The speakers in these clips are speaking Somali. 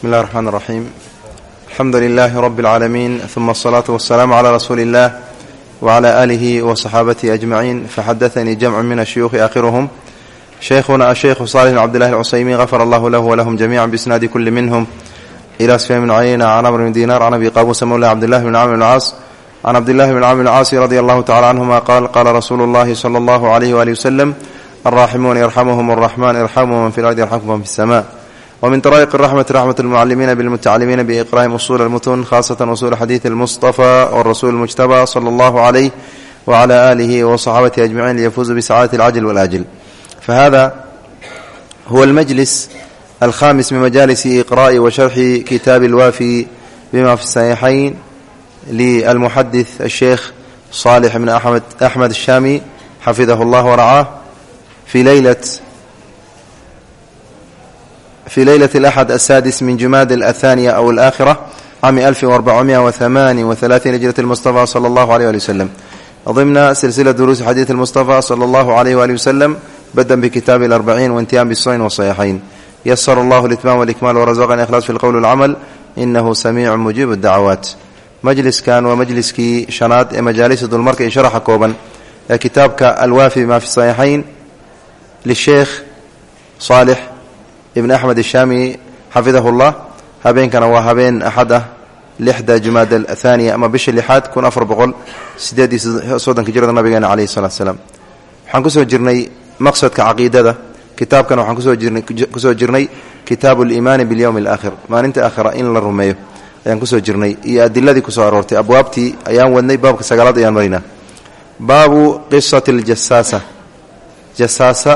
بسم الله الرحمن الرحيم الحمد لله رب العالمين ثم الصلاة والسلام على رسول الله وعلى آله وصحابته أجمعين فحدثني جمع من الشيوخ آخرهم شيخنا الشيخ صالح بن عبد الله العسيمي غفر الله له ولهم جميعا بإسناد كل منهم إلى سفيان بن عيينة عن عمرو بن دينار عن أبي قابوس مولى عبد الله بن عامر بن العاص عن عبد الله بن عامر العاص رضي الله تعالى عنهما قال قال رسول الله صلى الله عليه وآله وسلم الراحمون يرحمهم الرحمن ارحموا من في الأرض يرحمكم من في السماء ومن طرائق الرحمة رحمة المعلمين بالمتعلمين بإقراء أصول المتون خاصة أصول حديث المصطفى والرسول المجتبى صلى الله عليه وعلى آله وصحابته أجمعين ليفوزوا بسعادة العجل والآجل فهذا هو المجلس الخامس من مجالس إقراء وشرح كتاب الوافي بما في الصحيحين للمحدث الشيخ صالح بن أحمد, أحمد الشامي حفظه الله fi leylati alaxad asaadis min jumaada althaniya aw alaakhira cami alfin warbacomiya wathamaani wathalaaiin hijrati lmustafa sala allahu aleyh ali waslem dimna silsila duruusi xadiidi mustafa sala allahu aleyh waali waslem badan bikitaabi alarbaciin waintiham bisunan wasaxiixayn yasara allahu litman walikmaal warazaqana ikhlaas fi lqowli walcamal inahu samiicu mujiib dacwaat majliskan waa majliskii shanaad ee majaalisa dulmarka iyo sharaxa kooban ee kitaabka alwaafi ma fi saxiixayn lisheekh saalix ibn axmed ishaami xafidahu llah habeenkana waa habeen axad ah lixda jumaada athaniya ama bisha lixaad kun afar boqol sideed iyo soddonka jirada nabigeena caleyhi salatu salaam waxaan ku soo jirnay maqsadka caqiidada. Kitaabkana waxaan ku soo jirnay ku soo jirnay kitaabu liimaani bilyowmi alaakhir maalinta aakhira in la rumeeyo ayaan ku soo jirnay. Iyo adiladii ku soo aroortay abwaabtii ayaan wadnay baabka sagaalaad ayaan maraynaa baabu qisati aljasaasa jasaasa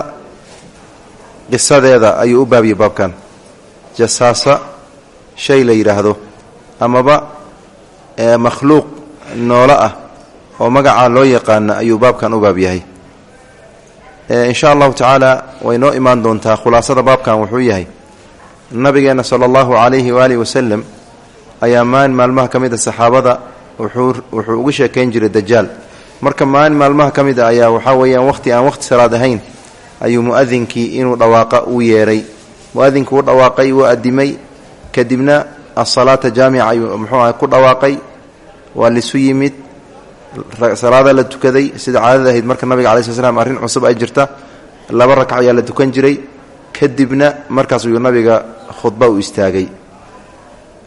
qisadeeda ayuu u baabiyey baabkan. Jasaasa shay la yidhaahdo amaba makhluuq noolo ah oo magacaa loo yaqaana ayuu baabkan u baab yahay insha allahu tacaala way noo imaan doontaa khulaasada baabkan wuxuu yahay nabigeena sala allahu calayhi waalihi wasalam ayaa maalin maalmaha ka mid a saxaabada wuxuu ugu sheekayn jiray dajaal. Marka maalin maalmaha ka mid a ayaa waxaa weeyaan waqhti aan waqhti salaad ahayn ayuu muadinkii inuu dhawaaqa u yeeray. Muadinkii u dhawaaqay wuu adimay kadibna asalaata jaamica ayuu muxuu aha ku dhawaaqay. Waa lisu yimid. Salaada la tukaday. Sida caadada ahayd marka nabiga cala sl slam arrin cusub ay jirta laba rakac ayaa la tukan jiray. Kadibna markaas ayuu nabiga khudba u istaagay.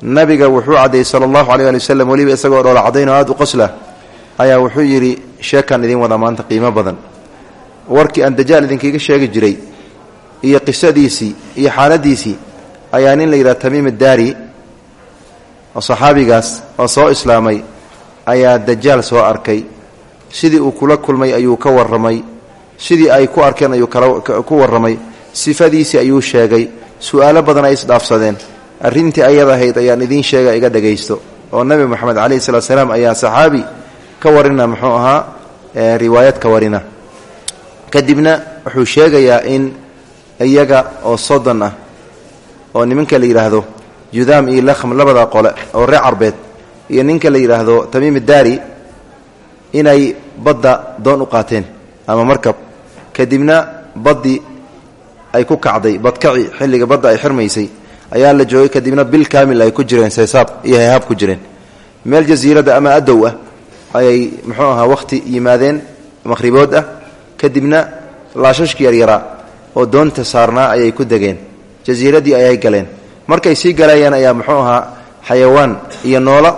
Nabiga wuxuu caddeeyey sala allahu aleyh ali waslem weliba isagoo dhoola caddayn oo aada u qosla. Ayaa wuxuu yidhi sheekaan idin wada maanta qiimo badan warkii aan dajaal idinkiiga sheegi jiray iyo qisadiisii iyo xaaladiisii ayaa nin la yidhaha tamiim addaari oo saxaabigaas oo soo islaamay ayaa dajaal soo arkay. Sidii uu kula kulmay ayuu ka warramay. Sidii ay ku arkeen ayuu ku warramay. Sifadiisii ayuu sheegay. Su'aalo badan ay isdhaafsadeen. Arrintii ayad ahayd ayaan idiin sheega iga dhagaysto oo nebi moxamed calayhi salatu salaam ayaa saxaabi ka warina muxuu ahaa riwaayad ka warina kadibna wuxuu sheegayaa in iyaga oo soddon ah oo nimanka la yidhaahdo judaam iyo lakhm labada qole oo reer carbeed iyo ninka la yidhaahdo tamiim daari inay badda doon u qaateen ama markab. Kadibna baddii ay ku kacday badkaci xilliga badda ay xirmaysay ayaa la joogay. Kadibna bil kaamil ay ku jireen saysaab iyo hayhaab ku jireen. Meel jasiirada ama adow ah ayay muxuu ahaa wakhti yimaadeen maqhribood ah kadibna laashashkii yaryaraa oo doonta saarnaa ayay ku degeen. Jasiiradii ayay galeen. Markay sii galayeen ayaa muxuu ahaa xayawaan iyo noolo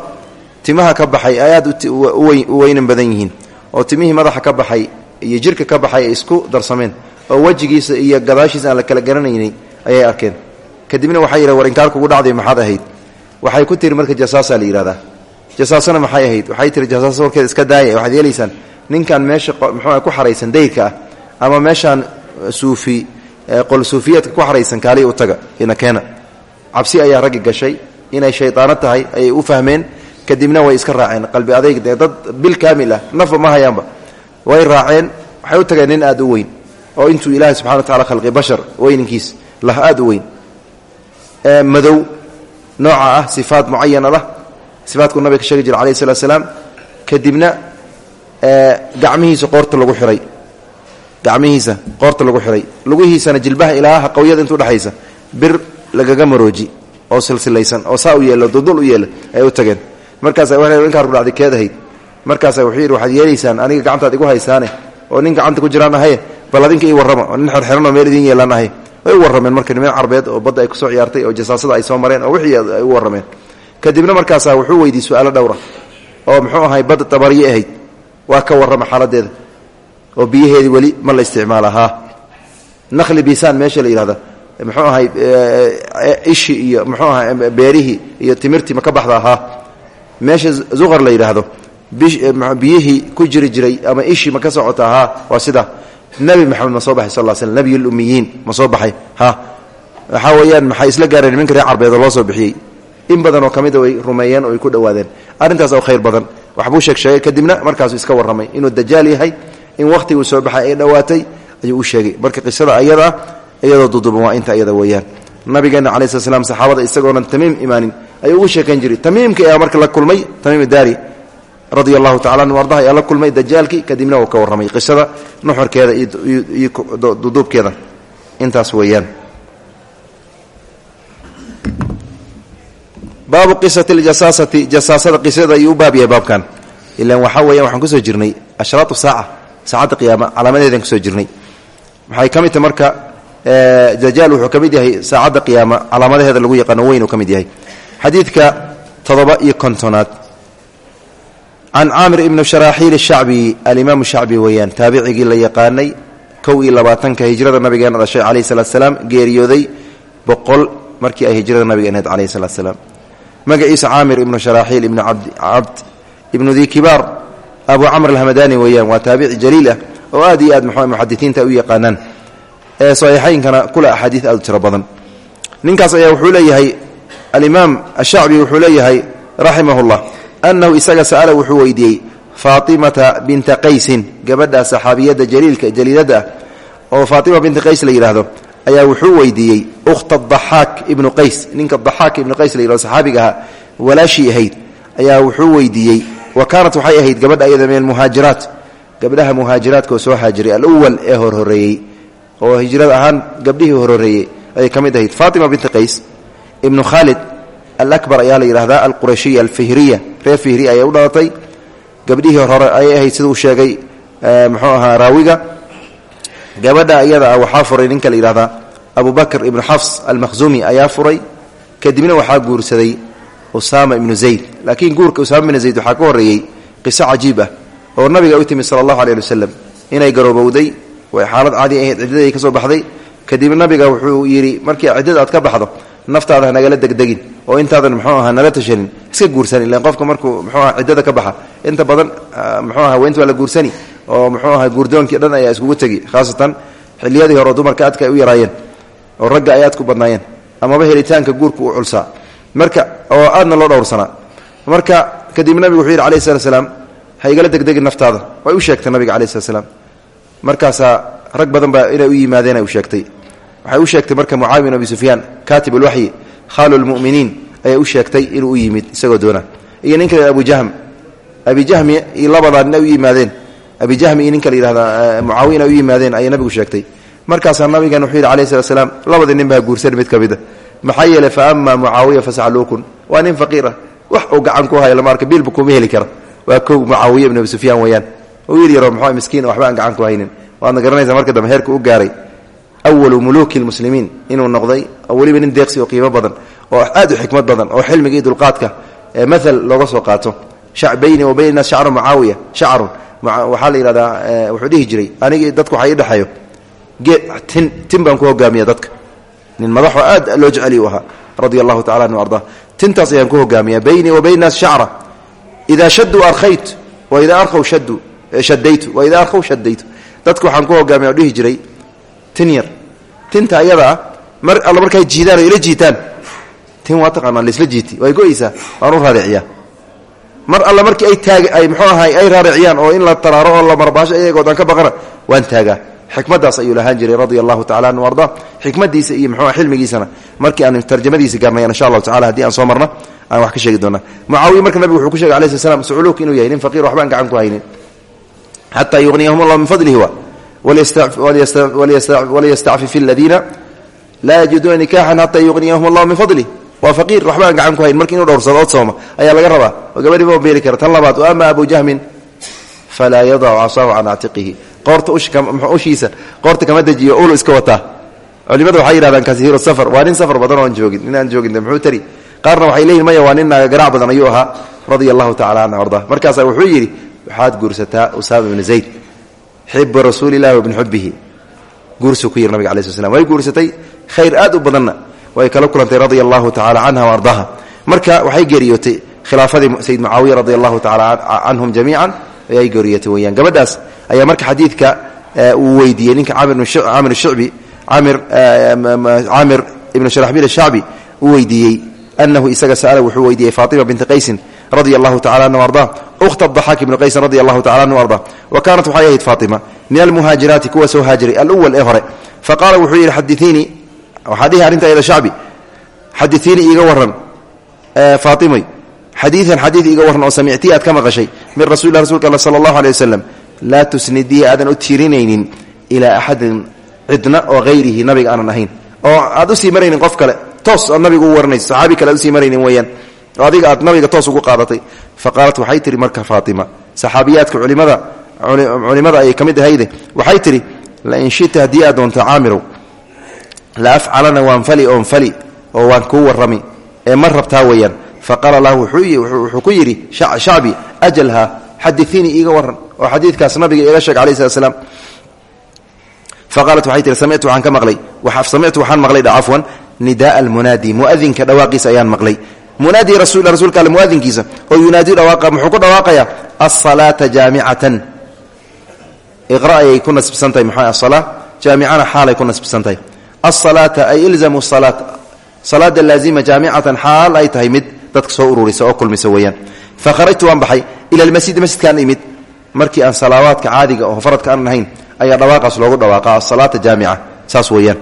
timaha ka baxay ay aad u weynan badan yihiin. Oo timihii madaxa ka baxay iyo jirka ka baxay ay isku darsameen. Oo wejigiisa iyo gadaashiisa aan la kala garanaynay ayay arkeen. Kadibna waxaa yidha war inkaar kugu dhacday maxaad ahayd? Waxay ku tiri marka jasaasa la yidhahdaa jasaasana maxay ahayd? Waxay tiri jasaasa warkeeda iska daaya waxaad yeelaysaan ninkan meesha muxuu ku xaraysan dayrka ah ama meeshaan suufi qol suufiyeedka ku xaraysan kaaliya u taga ina keena. Cabsi ayaa raggi gashay inay shaydaano tahay ayay u fahmeen kadibna way iska raaceen. Qalbi adayg dad bil kaamil ah ma hayaanba. Way raaceen waxay u tageen nin aad u weyn oo intuu ilaahay subxana wa tacala khalqi bashar weyninkiis lah aad u weyn. Madow nooca ah sifaat mucayana lah sifaadkuu nabiga ka sheegi jira salaam. Kadibna gacmihiisa qoorta lagu xiray. Gacmihiisa qoorta lagu xiray. Lugihiisana jilbaha ilaa haqawyada intuu dhexaysa bir lagaga marooji oo silsilaysan oo saa u yeelo duldul u yeela ay u tageen. Markaasa ninkaa rudhacday keedahayd markaasa wuxuu yidhi waxaad yeelaysaan aniga gacantaad igu haysaane oo nin gacanta ku jiraan ahaye bal adinka ii oo nin xerxeranoo meel idin yeelaan ahay way u warrameen marka carbeed oo badda ay ku soo ciyaartay oo jasaasada ay soo mareen oo wixii ay u warrameen. Kadibna markaasaa wuxuu weydiiyey su'aalo dhowra oo muxuu ahay badda tabariye ahayd waa ka warrama xaaladeeda oo biyaheedii weli ma la isticmaala haa naqli bisaan meesha la yidhahda muxuu ahay ishi iyo muxuu ahay beerihii iyo timirtii ma ka meesha zuqar la yidhaahdo. Biyihii ku jiri jiray ama ishii ma socota ahaa waa sida. Nebi maxamed ma soo baxay sal sl nebiyulumiyiin ma soo baxay. Ha. Waxaa weeyaan maxay isla gaareen nimanka reer carbeed oo loo soo bixiyey. In badan oo ka way rumeeyeen oo ay ku dhowaadeen. Arrintaas oo khayr badan waxbuu sheeg sheegay kadibna markaasuu iska warramay inuu dajaal yahay in wakhtiguu soo baxay ay dhowaatay ayuu u sheegay. Marka qisada ayadaa iyadoo duduban waa inta iyada weeyaan. Nabigeena cala slam saxaabada isagoonan tamiim imaanin ayuu ugu sheekayn jiray. Tamiimka ayaa marka la kulmay tamiim daari radia allahu tacala anhu ardaha ayaa la kulmay dajaalkii kadibna uu ka warramay qisada nuxurkeeda iyo duduubkeeda. Intaas weeyaan baabu qisati ljasaasati jasaasada qisadeeda ayuu u baab yahay baabkan. Ilan waxaa weeyaan waxaan ku soo jirnay ashraatu saaca saacadda qiyaama calaamadeedan ku soo jirnay. Waxay ka mid tahay marka dajaal wuxuu ka mid yahay saacadda qiyaama calaamadaheeda lagu yaqaano weyn uu ka mid yahay. Xadiidka toddoba iyo kontonaad. Can caamir ibni sharaaxiil shacbi alimaam shacbi weeyaan taabicigii la yaqaanay kow iyo labaatanka hijrada nabigeena dhashay calayhi salaat salaam geeriyooday boqol markii ay hijrada nabiga ahayd calayhi salaat salaam magaciisa caamir ibnu sharaaxiil ibnu cabd ibnu di kibaar abu camr alhamadani weeyaan waa taabici jaliil ah oo aad iyo aad muxadisiinta u yaqaanaan. Ee saxiixaynkana kula axaadiid aad u tiro badan. Ninkaas ayaa wuxuu leeyahay alimaam ashacbi wuxuu leeyahay raximah annahu isaga sa'ala wuxuu weydiiyey faatimata binta qaysin gabadha saxaabiyadda jaliilka jaliilada ah oo faatima binta qays la yidhaahdo ayaa wuxuu weydiiyey ukhta daxaak ibnu qays. Ninka daxaak ibnu qays la yidhahdo saxaabiga ahayd ayaa wuxuu weydiiyey wa kaanat waxay ahayd gabadha ayada min almuhaajiraat gabdhaha muhaajiraadka oo soo haajiray alwal ee horhoreeyey oo hijrada ahaan gabdhihii horhoreeyey ayay ka mid ahayd. Faatima binti qays ibnu khaalid alakbar ayaa la yidhahdaa alqurashiya alfihriya. Reer fihri ayay u dhalatay. Gabdhihii hore ayay ahayd sida uu sheegay muxuu ahaa raawiga gabadha iyada ah waxaa furay ninka la yidhahdaa abu bakr ibnu xafs almakhzumi ayaa furay. Kadibna waxaa guursaday usaama ibnu zayd. Laakiin guurka usaama ibnu zayd waxaa ka horreeyey qiso cajiib ah oo nabiga u timi sala allahu wasalam inay garoobowday way xaalad caadi ahayd ciddadii ka soo baxday. Kadibna nabiga wuxuu yidhi markii ciddada aad ka baxdo naftaada hanagala degdegin oo intaadan muxuu aha nala tashanin iska guursan ilan qofka markuu muxuu ciddada ka baxa. Inta badan muxuu aha weynta waa la guursani oo muxuu aha guurdoonkii dhan ayaa iskugu tegi khaasatan xilliyadii hore dumarka aadka ay u yaraayeen oo ragga ay aad ku badnaayeen amaba helitaanka guurka u culsaa. Marka oo aadna loo dhowrsanaa marka kadib nabigu wuxuu yidhi alayh slat slaam ha igala degdegin naftaada. Way u sheegtay nabiga alayh slat slaam rag badan baa inay u yimaadeen ay u sheegtay. Waxay u sheegtay marka mucaawiya bin abi sufyaan kaatib alwaxyi khaalu lmuminiin ayay u sheegtay inuu u yimid isagoo doona. Iyo ninka la abu jahm abi jahmi iyo labadaa nin ay yimaadeen abi jahmi iyo ninka la yihahda mucaawiya inay u yimaadeen ayay nabigu sheegtay. Markaasaa nabigan wuxuu yidhi alayh slat slaam nin baa guursan mid ka mida maxaa yeeley fa ama mucaawiya nin faqiirah wax uu gacan ku haya lama arka biilba kuma heli kara waa kow mucaawiya ibn abi sufyaan weeyaan. Wiil yaro muxuu miskiin waxba aan gacan ku haynin. Waadna garanaysa marka dambe u gaaray. Awalu muluuki lmuslimiin inuu noqday weliba nin deeqsi oo qiimo badan oo aad u xikmad badan oo xilmiga iyo dulqaadka ee maal looga soo qaato bayni wa bayna naas shacru mucaawiya. Shacrun. Waxaa la yidhahdaa wuxuu dhihi jiray anigii dadku waxa ii geed tin tin baan ku hogaamiya dadka. Nin madaxoo aad loo jeceliy u ahaa radia allahu anhu ardaa. Tintaas ayaan ku hogaamiya baynii wa bayna naas shacra. Idaa shaduu wa idaa arkaw shaduu shadaytu wa idaa arkaw shadaytu dadku waxaan ku hogaamiya oo jiray tin yar. Tinta ayada ah mar alla markay jiidaan ila jiitaan. Tin waa taqaanaa laisla jiiti. Way u raariciyaa mar alla markii ay taag ay muxuu ahay ay raariciyaan oo in la taraaro oo la marbaasho iyagood aan ka baqana waan taagaa. Xikmadaas ayuu lahaan jiray radia allahu tacala anhu arda xikmadiisa iyo muxuu xilmigiisana. Markii aan tarjamadiisa gaarnayan insha allahu tacala haddii aan soo marna aan wax ka sheegi doonaa. Mucaawiya marka nabigu wuxuu ku shegay alai sl slam suculuuk inuu yahay nin faqiir waxba aan gacan ku haynin. Xataa yugniyahum allah min fadlihi wa waliyastacfif aladiina laa yajiduuna nikaxan xataa yugniyahum allah min fadlih waa faqiir waxba aan gacan ku hayn. Marki inuu dhowrsado od sooma ayaa laga rabaa. Oo gabadhii ma beeli kara tan labaad ama abu jahmin? Falaa yadacu casaahu can actiqihi qoorta ushiisa qoorta kama dejiyo ulu iska wataa culimada waxay yidhahdaan kasiiru safar. Waa nin safar badan oon joogin nin aan joogin muxuu tari? Qaarna waxay leeyihiin maya waa nin garaac badan ayuu ahaa. Radia allahu tacala canhu arda markaasaa wuxuu yidhi waxaad guursataa usaama ibna zayd xibu rasuulillahi wa bni xubihi guursuu ku yiri nabiga alai sl slam way guursatay khayr aad u badanna way kala kulantay radia allahu tacala canha wa ardaha. Marka waxay geeriyootay khilaafadii sayid mucaawiya radi allahu tacala canhum jamiican ayay geeriyootay weyaan gabadhaas ayaa marka xadiidka uu weydiiyey ninka camir shicbi camir ibnu sharaxbiil ashacbi uu weydiiyey anahu isaga sa'ala wuxuu weydiiyey faatima binti qaysin radia allahu tacala anhu arda ukhta daxaak ibni qaysin radia allahu tacala anhu arda wa kaanat waxay ahayd faatima min almuhaajiraati kuwa soo haajiray alwal ee hore. Fa qaala wuxuu yidhi xadiiinii waxaa dhihi arrinta ayada shacbi xadiiinii iiga waran faatimay xadiian xadiid iiga warran oo samictii aad ka maqashay min rasulilah rasulka all sala allahu aley wasalam laa tusnidii aadan u tiirinaynin ilaa axadin cidna oo hayrihi nabiga aanan ahayn oo aad u sii maraynin qof kale toos aad nabiga u waranayso saxaabi kale aad u sii maraynin weeyaan oo adiga aad nabiga toos ugu qaadatay marka faatima saxaabiyaadka culimada culimada ayay ka mid ahayde la afcalana waan fali oon fali oo waan kuu warrami. Ee ma rabtaa weeyaan? Faqaala lahu wuxuu ku yidhi shacbi ajalha xadiiinii iiga waran oo xadiidkaas nabiga iga sheeg alai slat slam faqaalat waxay tihi samictu waxaan ka maqlay. Samictu waxaan maqlay cafwan nidaaa almunaadi. Muadinka dhawaaqiisa ayaan maqlay. Munaadi rasuulka alle muadinkiisa oo yunaadi dhawaaqa muxuu ku dhawaaqayaa asalaata jaamicatan iqra ayay ku nasbsantahay maxaa asala jaamicana xaalay ku nasbsantahay asalaata ay ilzamu salaat salaada laazima jaamicatan xaal ay tahay dadka soo ururisa oo kulmisa weeyaan fa kharajtu waan baxay ila almasjidi masjidkaan imid markii aan salaawaadka caadiga oo faradka aanan ahayn ayaa dhawaaqaas loogu dhawaaqa asalaata jaamica saas weeyaan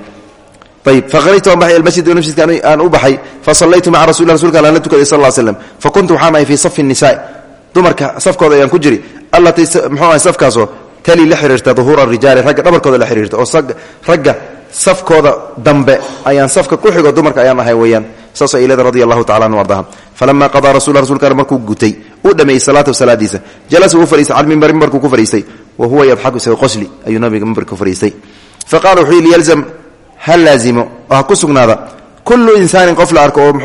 ayib fakharajtu waan baxay ila masjid masjidka aan u baxay fa sallaytu maca rasulillah rasulka alla la tukaday sal lla slam fa kuntu waxaan ahay fii safi nisaa dumarka safkooda ayaan ku jiri allatii muxuu ahay tali la xiriirta duhuura rijaali ragga dhabarkooda la xiriirta oo ragga safkooda dambe ayaan safka ku xigo dumarka ayaan ahay weeyaan. Saasoo ilada radi allahu anhu ardaha. Falama qadaa rasul rasulka alle markuu gutay. Uu dhameeyey salaatahu salaadiisa. Jalasa uu fariistay cala mimbari mimbarkuu ku fariistay wa huwa yadxaku isaga qosli. Ayuu nabiga mimbarka ku fariistay fa qala wuxuu yidhi yalzam ha laazimo oo ku sugnaada. Kullu insaanin qof arko oo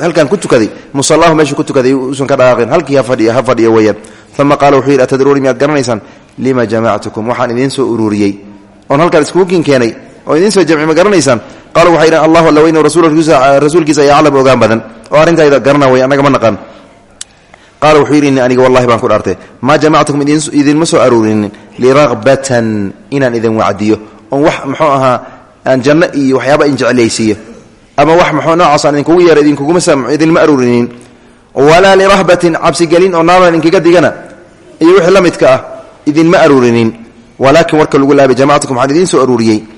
halkan ku tukaday musallahu meeshuu ku tukaday uusan ka dhaqaaqin halkii ha fadhiya weeyaan. Uma qaala wuxuu yidhi atadruuni miyaad lima jamactukum? Waxaan idiin soo ururiyey oon halkaan iskuukin keenay oo idiin soo jamci ma garanaysaan? Qaaluu waxay idhahan allahu alla weyne rasuulkiisa ayaa aclam ogaan badan. Oo arrintayda garana wey annaga ma naqaan. Qaala wuxuu yidhi aniga wallahi baan ku dhaartay. Maa jamactukum idinma soo aruurinin liragbatan inaan idin wacdiyo. Oon wax muxuu ahaa aan janno iyo waxyaaba in jeclaysiiyo. Ama wax muxuu noocaasaan idinkugu yeera idinma aruurinin. Walaa lirahbatin cabsigelin oo naaran idinkaga digana. Iyo wixii la midka ah idinma aruurinin. Walaakin warka lagu laabay jamactukum waxaan soo aruuriyey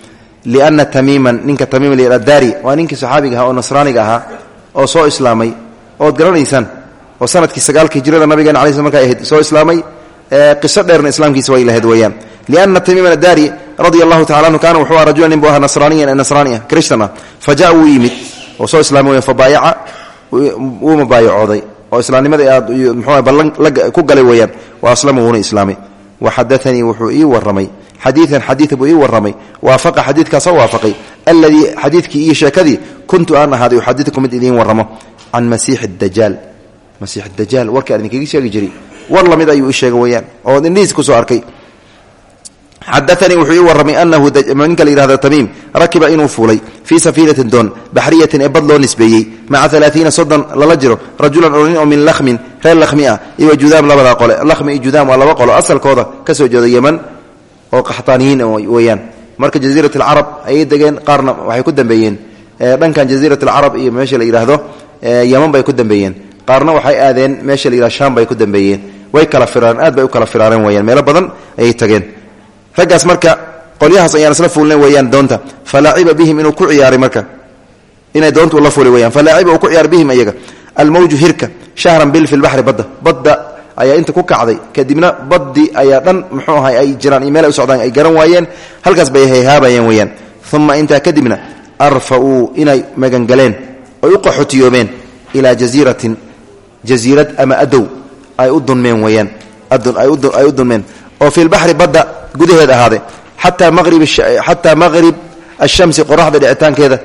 lianna tamiiman ninka tamiim adaari waa ninkii saxaabiga ahaa oo nasraaniga ahaa oo soo islaamay ood garanaysaan oo sannadkii sagaalka hijrada nabigeena ala sl markaa ahayd soo islaamay qiso dheerna islaamkiisa way lahayd weeyaan lianna tamiiman adaari radia allahu tacala anhu kaana wuxuu aha rajulan nin buu ahaa nasraaniyan nasraani ah krishtan ah fa jaa wuu yimid oo soo islaamay weyan fa baayaca wuu mubaayacooday oo islaamnimada mxuu ballan wa xadaanii wuxuu ii warramay xadiian xadiia buu ii warramay waafaqa xadiidkaasoo waafaqay alladii xadiidkii iyo sheekadii kuntu aan ahaaday uxadiukum mid idiin warramo can masiixi dajaal masiix dajaal warkii aan idinkaga sheegi jiray war la mid ayuu ii sheegay weyaan oo indhihiis ku soo arkay xadaanii wuxuu ii warramay anahu ninka la yihahdo tamiim rakiba inuu fuulay fii safiinatin doon baxriyatin ee bad loo nisbeeyey maca alaaiina soddon lala jiro rajulan oo nin oo min lahmin reer lahmi ah iyo judaam labadaa qole lahmi iyo judaam waa laba qolo asalkooda ka soo jeeda yeman oo qaxtaaniyiin weeyaan marka jaziirat alcarab ayay degeen qaarna waxay ku dambeeyeen dhankan jaziirat alcarab iyo meesha la yidhaahdo way kala firaan aad bay u kala firaareen weyaan meelo badan ayay tageen raggaas marka qolyahaas ayaan isla fuulnay weeyaan doonta. Falaaciba bihim inuu ku ciyaaray marka. Inay doonta ula fuuli weyaan falaaciba uu ku ciyaaray bihim iyaga almawju hirka shahran bil fi lbaxri badda. Badda ayaa inta ku kacday. Kadibna baddi ayaa dhan muxuu ahay ay jiraan iyo meel ay socdaan ay garan waayeen. Halkaas bay hayhaabayeen weyaan uma intaa kadibna arfa-uu inay magangaleen oy u qaxootiyoobeen ilaa jasiiratin jasiirad ama adow ay u dunmeen weyaan ay u dunmeen oo fi lbaxri badda gudaheeda ahaade xataa maqrib ashamsi qoraxda dhicitaankeeda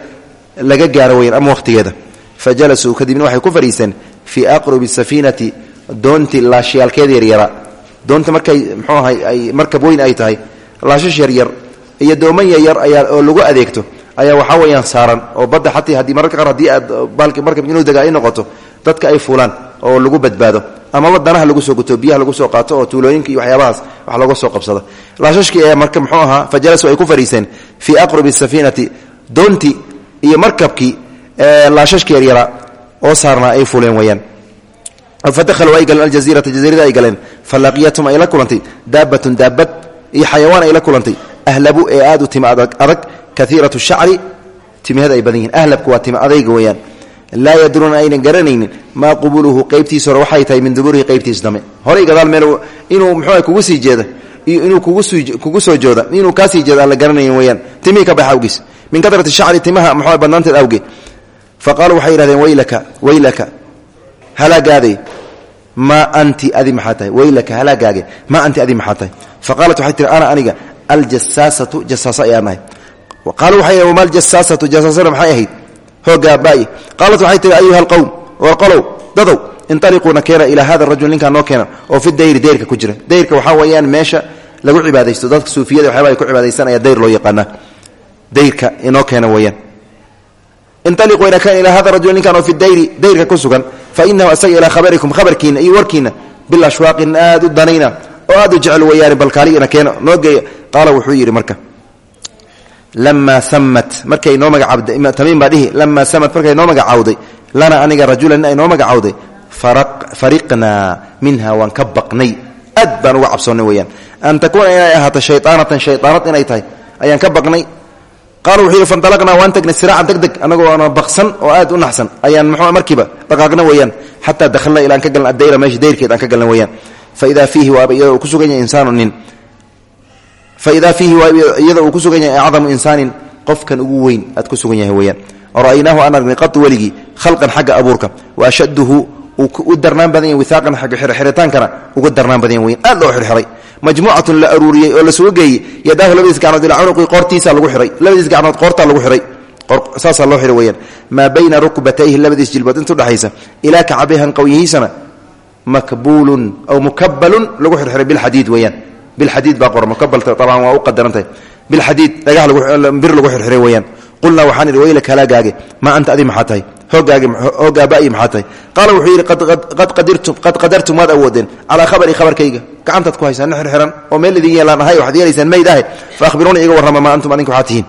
laga gaaro weyaan ama waqtigeeda fa jalasuu kadibna waxay ku fadhiisteen fii aqrubi safiinati doonti laashiyaalkeeda yaryaraa doonta markay mxuu ahay ay markab weyn ay tahay laashash yaryar iyo dooman yaryar ayaa oo lagu adeegto ayaa waxaa weyaan saaran. Oo badda xataa haddii mararka qaar haddii aad markab inuu dega ay noqoto dadka ay fuulaan oo lagu badbaado. Amaba danaha lagu soo guto biyaha lagu soo qaato oo tuulooyinka iyo waxyaabahaas wax looga soo qabsado. Laashashkii ee marka mxuu ahaa fa ay ku fadhiiseen fii aqrubi safiinati doontii iyo markabkii laashashka yaryaraa oo saarnaa ay fuuleen weyaan fadahaluu ay galeen aljaziirata jaziirada ay galeen falaqiyatum ay la kulantay daabatun daabad iyo xayawaan ay la ahlabu ee aad u tima adag kaiiratu shacri ay badan yihiin ahlabku waa tima adayga laa yadruuna aynan garanaynin maa qubuluhu qaybtiisa hore waxay tahay min duburihi qaybtiis dame horay gadaal meel inuu mxuu kugu sii jeeda iyo inuu kugu soo jooda inuu kaa sii jeeda aan la garanayn weyaan timihii ka bax awgiis min katrati shacri timaha mxuu badnaanteed awgeed fa qaaluu waxay yihahdeen waylaka waylaka halaagaaday maa anti adi maxaa tahay waylaka halaagaage maa anti adi maxaa tahay fa qaalat waxay tihi ana aniga aljasaasatu jasaasa ayaan ahay qaaluu waxay yidhi wama aljasaasatu jasaasana maxay ahayd hoogaabaa'i qaalat waxay tihi ayuha alqowm war qolow dadow intaliquuna keena ilaa hada rajul ninkaa noo keena oo fi dayri dayrka ku jira. Dayrka waxaa weeyaan meesha lagu cibaadaysto dadka suufiyada waxyaaba ay ku cibaadaysanaya dayr loo yaqaanaa dayrka inoo keena weeyaan. Intaliquu ina kan ilaa hada rajul ninkan oo fi dayri dayrka ku sugan fa inahu asaga ilaa khabarikum khabarkiina iyo warkiina bilashwaaqin aad u danayna oo aad u jecel weeyaan balkaaliina keena noo geeya. Qaala wuxuu yidhi marka lamaa samat markay noo magacaabday tamiim baa dhihi lamaa samat markay noo magacaawday lana aniga rajulan ay noo magacaawday fariqnaa minha waan ka baqnay. Aad baan uga cabsoonnay weyaan an takuuna inay ahaato shayaanatan shayaanad inay tahay ayaan ka baqnay. Qaala wuxuu yidhi fanalaqnaa waan tagnay siraacan deg deg annagoo ana baqsan oo aad u naxsan. Ayaan mxuu markiiba dhaqaaqna weeyaan xataa dakhalna ilaan ka galna addayra meesha nin faidaa fiihi iyada uu ku sugan yahay acdamu insaanin qofkan ugu weyn aad ku sugan yahay weeyaan. ra'aynaahu aan aragnay qatu weligii khalqan xagga abuurka wa ashadduhu u darnaan badan yahy wihaaqan xagga xirxitaankana uga darnaan badan weyan aad loo xirxiray majmuucatun la aruuriyey oo la suga geeyey yadaahu labadiis gacnood ilaa cunuqii qoortiisa lagu xihay labadiis gacnood qoortaa lagu xihay saasaa loo xihay weyaan maa bayna rukbatayhi labadiis weyaan bilxadiid baa qoran mukabalta abaan waa u qadarantahay bilxadiid dhagax bir lagu xirxiray weyaan qulnaa waxaan idhi waylak halaagaage maa anta adi maxaa tahay hoogaaba'i maxaa tahay qaala wuxuu yidhi qad qadartum waad awoodeen calaa khabari khabarkayga gacantaad ku haysaan xirxiran oo meel idin yeelaan ahay waxaad yeelaysaan mayd ahe fa ahbiruuni iga warrama maa antum adinka waxaa tihiin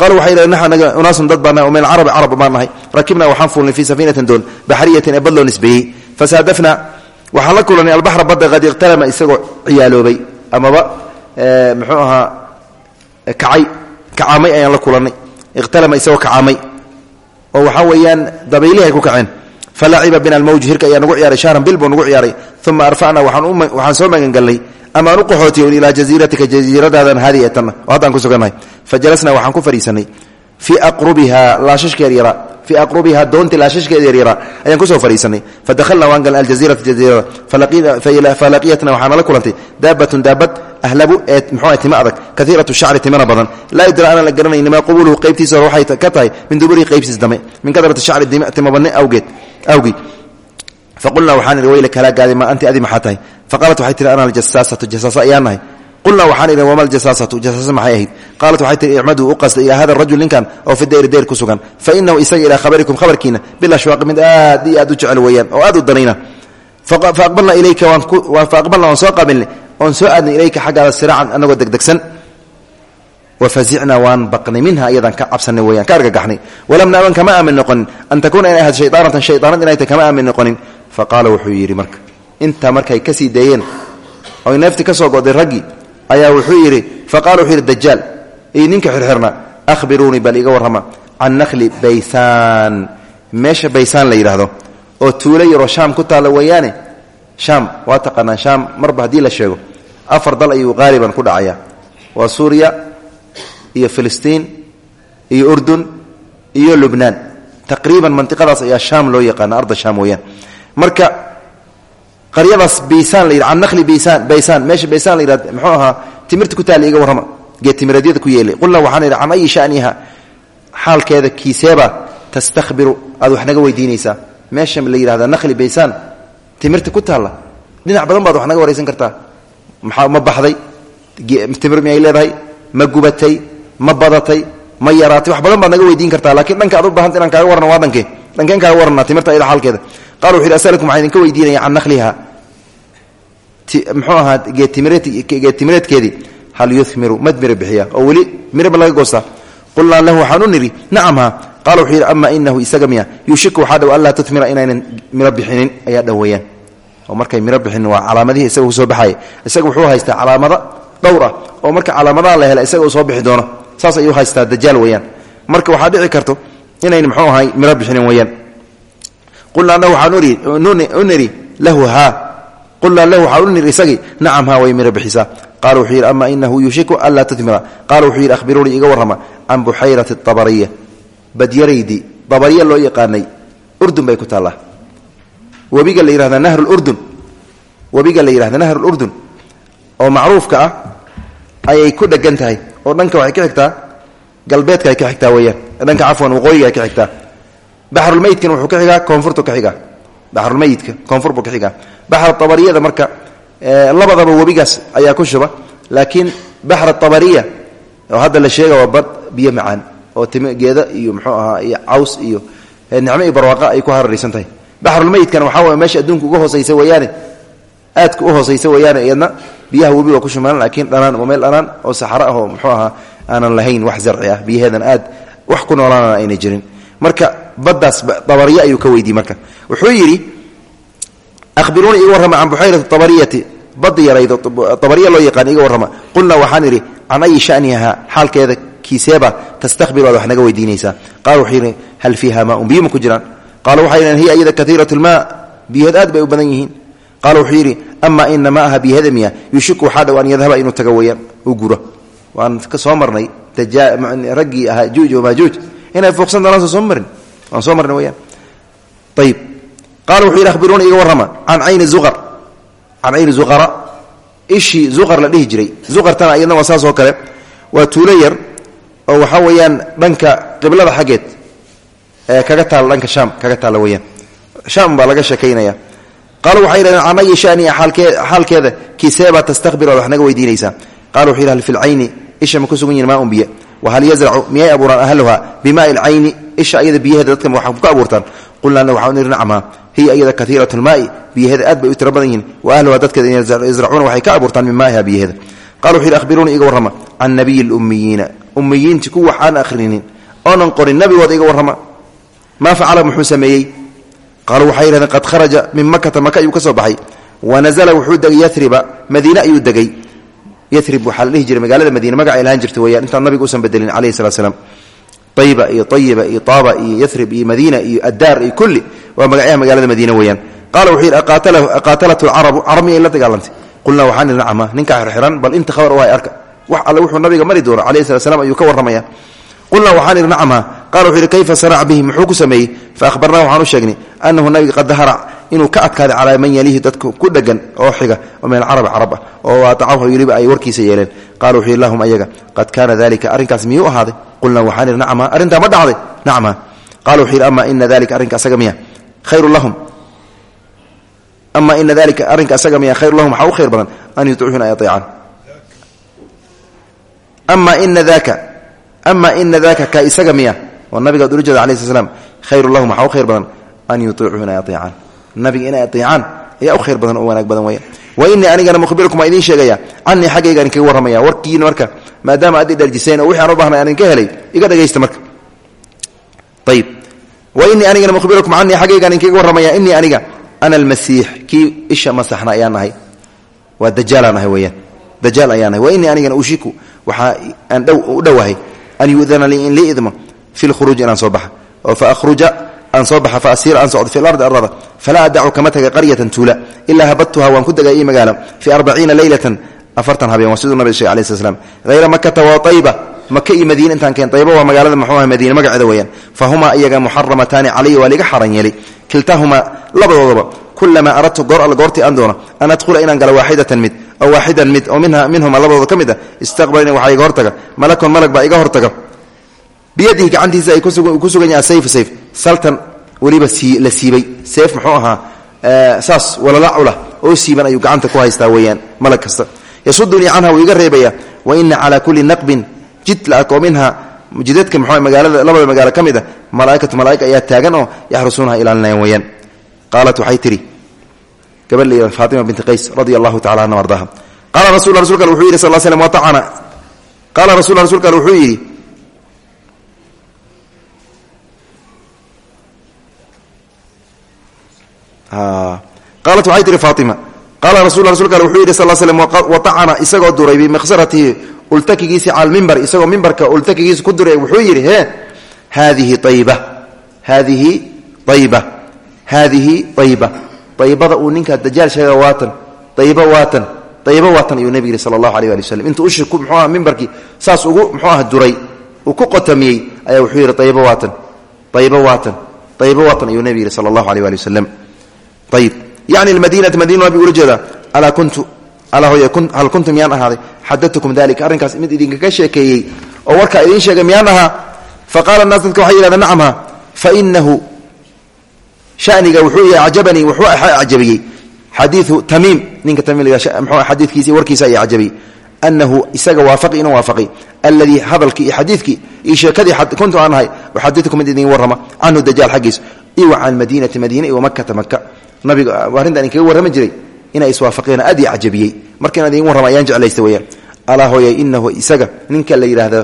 qaluu waxay yidhahdeen naxa naga unaasun dad baan nahay oo min alcarabi carab baan nahay rakibnaa waxaan fuulnay fii safiinatin doon baxriyatin ee bad loo nisbeeyey fasaadafnaa waxaan la kulanay albaxra badda qad iqtarama isagoo ciyaaloobay amaba muxuu ahaa kacay. Kacaamay ayaan la kulannay iqtarama isagoo kacaamay. Oo waxaa weeyaan dabaylihi ay ku kaceen. Falaciba bina almawj hirka ayaa nugu ciyaaray. Shahran bil buu nugu ciyaaray. Uma arfacnaa waxaan soo magangalnay ama aan u qaxootiy ilaa jasiiratika jasiiradaadan haadi ee tanna oo haddaan ku sugannahay fa jalasnaa waxaan ku fadhiisanay fii aqrubiha laashashkeed yaraa fii aqrubiha doonti laashashkeeda yaryaraa ayaan ku soo fadhiisanay. Fadahalnaa waan galnay aljaziirata jaziirada falaqiyatna waxaa nala kulantay. Daabatun daabad ahlabu ee mxua tima adag. Kaiiratu shacri timana badan. Laa yudra aanan la garanayni maa qubuluhu qaybtiisa hore waxay ka tahay min duburihi qaybtiis dame min kadrati shacri timabadne awgeed awgii faqulnaa waxaan idhi waylak halaagaadi maa anti adi maxaa tahay? Faqaalat waxay tihi ana aljasaasatu jasaasa ayaan nahay qulnaa waxaan idhi wama aljasaasatu jasaasa maxay ahayd? Qaalat waxay tihi icmaduu u qasda ilaa hada rajul ninkan oo fi dayri dayr ku sugan? Fa inahu isaga ilaa khabarikum khabarkiina bilashwaaqi mid aad iyo aad u jecel weeyaan oo aad u danayna faaqbalna ilayka faaqbalna waan soo qabilnay oon soo aadnay ilayka xaggaada siraacan anagoo degdegsan. Wafazicnaa waan baqnay minha iyadaan ka cabsanay weyaan ka argagaxnay. Walam naaman kama aamin noqonin an takuuna inay ahayd shayaanatan shayaanad inay tahy kama aamin noqonin. Faqaala wuxuu yidhi marka intaa markay ka sii daeyeen oy neefti ka soo go'day raggii ayaa wuxuu yidhi faqala wuxuu yidhi dajaal iyo ninka xirxirna ahbiruunii bal iga warrama can nakhli baysaan. Meesha baysaan la yidhaahdo oo tuulo yaroo shaam ku taalla weeyaane shaam waa taqaanaa shaam marba haddii la sheego afar dal ayuu qaaliban ku dhacayaa. Waa suuriya iyo filistiin iyo urdun iyo lubnaan. Taqriiban mantiqadaas ayaa shaam loo yaqaana arda shaam weeyaan. Marka qaryadaas baysaan la yidha can nahli baysaan baysaan meesha baysaan la yidhahd muxuu ahaa timirta ku taalla iga warrama geed timireedyada ku yeelay. Qulna waxaan idhi can ayi shaniha? Xaalkeeda kiiseeba tastakbiru aad wax naga weydiinaysaa. Meesha la yidhahda nahli baysaan timirta ku taalla. Dhinac badan baad wax naga waraysan kartaa. Maxaa ma baxday? Timir miyay leedahay? Ma gubatay? Ma badatay? Ma yaraatay? Wax badan baad naga weydiin kartaa lakiin dhanka aad u bahanta inaan kaaga warrano waa dhankee dhankeen kaaga warranaa timirta ayada xaalkeeda. Qala wuxu yidhi asalkum waxaan idinka weydiinaya can nahliha muxuu ahaa geedtimireed timireedkeedii hal yumiru mad mira bixiya oo weli miraba laga goostaa qulnaa lahu waxaan u nidhi nacam ha qala wuxuu yidhi ama inahu isaga miya yuushiku waxaa dhow anlaa tumira inaynan miro bixinin ayaa dhow weeyaan oo markay miro bixinin waa calaamadihii isaga ku soo baxaya isaga wuxuu haystaa calaamado dhowr ah oo marka calaamadaha la hela isaga uu soo bixi doono. Saas ayuu haystaa dajaal weeyaan. Marka waxaa dhici karto inayn mxuu ahay miro bixinin weyaan qulnaa lahu waxaan u nidhi lahu haa qulnaa lahu waxaan u nidhi isagii nacam haa way miro ama inahu yuushiku anlaa tudmira qaala wuxuu yidhi ahbiruunii iga warrama can buxayrati abariya badyaraydii dabariya loo yaqaanay urdun bay ku taallaa webiga la yihahda nahr lurdun webiga la yihahda nahr lurdun oo macruufka ah ayay ku dhegan oo dhanka waxay ka xigtaa galbeedka ay ka xigtaa weyaan dhanka cafwan waqooyiga ay ka xigtaa baxrulmeyidkana wuxuu ka xigaa koonfurtu ka xigaa baxrulmeyidka koonfur buu ka xigaa. Baxr abariyada marka labadaba webigaas ayaa ku shuba laakiin baxr abariya oo hadda la sheega bad biyo macaan oo tim geeda iyo mxuu ahaa iyo caws iyo nicmo iyo ay ku hararaysan tahay baxrulmeyidkana waxaa way meesha adduunka uga hoosaysa weeyaane aadka u hoosaysa weeyaane iyadna biyaha webi waa ku shumaan laakiin dhanaan meel dhanaan oo saxaro ah oo muxuu ahaa aanan lahayn wax zarci ah aad wax ku noolaanana ayna jirin. Marka baddaas dabariye ayuu ka weydiiyey marka. Wuxuu yidhi ahbiruuni iga warrama can buxayrati abariyati badda yarayd abariya loo yaqaan iga warrama. Qulnaa waxaan idhi can ayi shaniha xaalkeeda kiiseeba tastakbiru aad wax naga weydiinaysaa. Qala wuxuu yidhi hal fiiha maaun biyo ma ku jiraan. Qala waxay yidhaheen hiya iyada kaiirat lmaa biyaheed aad bay u badan yihiin. Qaala wuxuu yidhi ama ina maaha biyahada miya yuushiku waxaa dhow an yadhaba inuu tago weeyaan u guro. Waan ka soo marnay raggii ahaa juuj wamaajuuj inay fuuqsan doonaan soo soo marin waan soo marnay weyaan ayib qala wuxuu yidhi ahbiruuna iga warrama. Can cayni zuqar. Can cayni zuqara. Ishii zuqar la dhihi jiray. Zuqartana iyadna waa saas oo kale. Waa tuulo yar oo waxaa weeyaan dhanka qiblada xaggeed ee kaga taalla dhanka shaam kaga taalla weyaan shaam baa laga sheekaynaya. Qaalu waxay yidhahdeen can ayi shaniya xaalkeeda kiiseebaa tastakbir oad wax wahal yazracu miyay abuuraan ahluha? Bimaai lcayni isha ayada biyaheeda dadka wax ku abuurtaan. Qulnaa waxaan ihi nacmaa hiya iyada kaiirat lmaai biyaheeda aad bay u tiro badan yihiin wa ahluha dadkeeda yazracuuna waxay ka abuurtaan min maaiha biyaheeda. Qala wuxu yidhi ahbiruuni iga warrama can nabiyi lummiyiina ummiyiinti kuwa waxaan akhrinin. Oonan qorin nabigooda iga warrama. Maa facala muxuu sameeyey? Qaaluu waxay yidhahdeen qad kharaja min makata maka ayuu ka soo baxay. Wa nazla wuxuu degay yariba madiine ayuu degay yarib waxaa la dhihi jiray magaalada madiine magacay lahaan jirta weyaan intaan nabiga usan bedelin calayhi salat slam ayba iyo ayiba iyo taaba iyo yarib iyo madiina iyo addaar iyo kulli waa magacyaha magaalada madiine weyaan qaala wuxuu yidhi aqaatalatu lcarabu carab miyay la dagaalantay. Qulnaa waxaan idhi nacma ninkaa xirxiran bal inta khabar u hay arka. Wax alle wuxuu nabiga mari doono calayhi salat slam ayuu ka warramaya qulnaa waxaan idhi nacma qala wuxuu yidhi kayfa sanac bihi? Muxuu ku sameeyey. Faahbarnaa waxaan u sheegnay annahu nabiga qad dahara inuu ka adkaaday calaa man yalihi dadka ku dhegan oo xiga oo min alcarabi carab ah oo waatacahu weliba ay warkiisa yeeleen. Qala wuxuu lahum ayaga qad kaana dalika arrinkaas miyuu ahaaday? Qulnaa waxaan idhi nacma arrintaa ma dhacday. Nacma qala wuxuu yidhi ama ina dalika arrinka asaga miya khayru lahum. Ama ina dalika arrinka asaga miya khayru lahum waxaa u khayr badan an yuطicuuna ay aeecaan ama ina daka ama ina daka ka isaga miya oo nabigaad ula jeeda slam khayru lahum waxaa u khayr badan an yuiicuuna ay aeecaan nabiga inay aeecaan ayaa u khayr badan oo wanaag badan weya wa inii anigana muhbirukum waa idiin sheegaya canii xaggayga idinkaga warramaya warkiina marka maadaama aad i dharjiseen oo wixi u bahnay aan helay iga dhagaysta marka. Ayib wa inii anigana muhbirukum canii xaggayga idinkaga warramaya inii aniga ana almasiix. Kii isha masaxna ayaan nahay. Waa dajaalaan nahay weyaan dajaal ayaan nahay. Ushiku waxaa aan u dhowahay an yudana lii in lii idmo fi lkhuruuji inaan soo fa ahruja aan soo baxa fa asiira aan socdo fi lardi ardada falaa adacu kama taga qaryatan tuula ilaa habadtuha waan ku degay ii magaalo fii arbaciina leylatan afartan habeen waa siduu nabig sheeg alai sl slam hayra makata waa ayba maka iyo madiine intaan keen ayba waa magaalada muxuu aha madiine magaceeda weeyaan fa humaa iyaga muxaramataani calaya waa liga xaran yeelay kiltaahumaa labadoodaba kulamaa aradtu goor alle goortii aan doono an adkhula inaan galo waaxidatan mid aw waaxidan mid oo minhuma labadooda ka mid ah istaqbalni waxaa iga hortaga malakun malag baa iga hortaga biyadihi gacantiisa ay ku sugan yaha sayf sayf saltan weliba la siibay. Seef muxuu ahaa saas walalacula oo siiban ayuu gacanta ku haystaa weeyaan malag kasta. Yasudunii canha wuu reebaya wa ina calaa kulli naqbin jid minha. Jidadka mxu magaalada labada magaalo ka a malaaikatu malaaig ayaa taagan oo yaxrusuunaha ilaalinayaan weeyaan. Qaalat waxay tihi gabadh faatima binti qays radia allahu tacala anha ardaha. Qaala rasul rasulka al wuxuu yidhi sal slm waacana qaala rasul rasulka al wuxuu qaalat waxay tihi faatima qaala rasul rasulka wuxuu yidhi sal slm waacana isagoo duray bimiqsaratihi ultakigiisi cala mimbar isagoo mimbarka ultakigiisa ku duray wuxuu yidhi he haadihi ayba haadihi ayba haadihi ayba aybada uu ninkaa dajaal sheega waatan ayba waatan ayba waatan ayuu nebi yihi sala allahu aleh ali waslm intuu ushi mxuu mimbarkii saas ugu muxuu aha duray uu ku qotamiyey ayaa wuxuu yidhi ayba waatan ayba waatan ayba waatan ayuu nebi yihi sala allahu aleh ayib yacni almadiinata madiina nabigu ula hooye hal kuntu miyaan ahaaday xadatukum dalika arrinkaas mid idinkaga sheekeeyey oo warkaa idiin sheegay miyaan ahaa faqala naas dadka waxay yidhahdeen nacamha fainahu shaniga wuxuu yahay acjabanii wuxuu acjabiyey xadiiu tamiim ninka tamiimxu xadiikiisi warkiisa ayaa acjabiyey anahu isaga waafaqi inuu waafaqay alladii hadalkii iyo xadiidkii iyo sheekadii kuntu aan ahay uxadiukum mid idin warrama canhu dajaal xaggiisa iyo wa can madiinati madiina iyo makata maka nabiga arrintan idinkaga warrami jiray inay iswaafaqeen aad ii cajabiyey. Marka inaan idin warrama ayaan jeclaysta weyaan hooyay inahu isaga ninka la yidhaahdo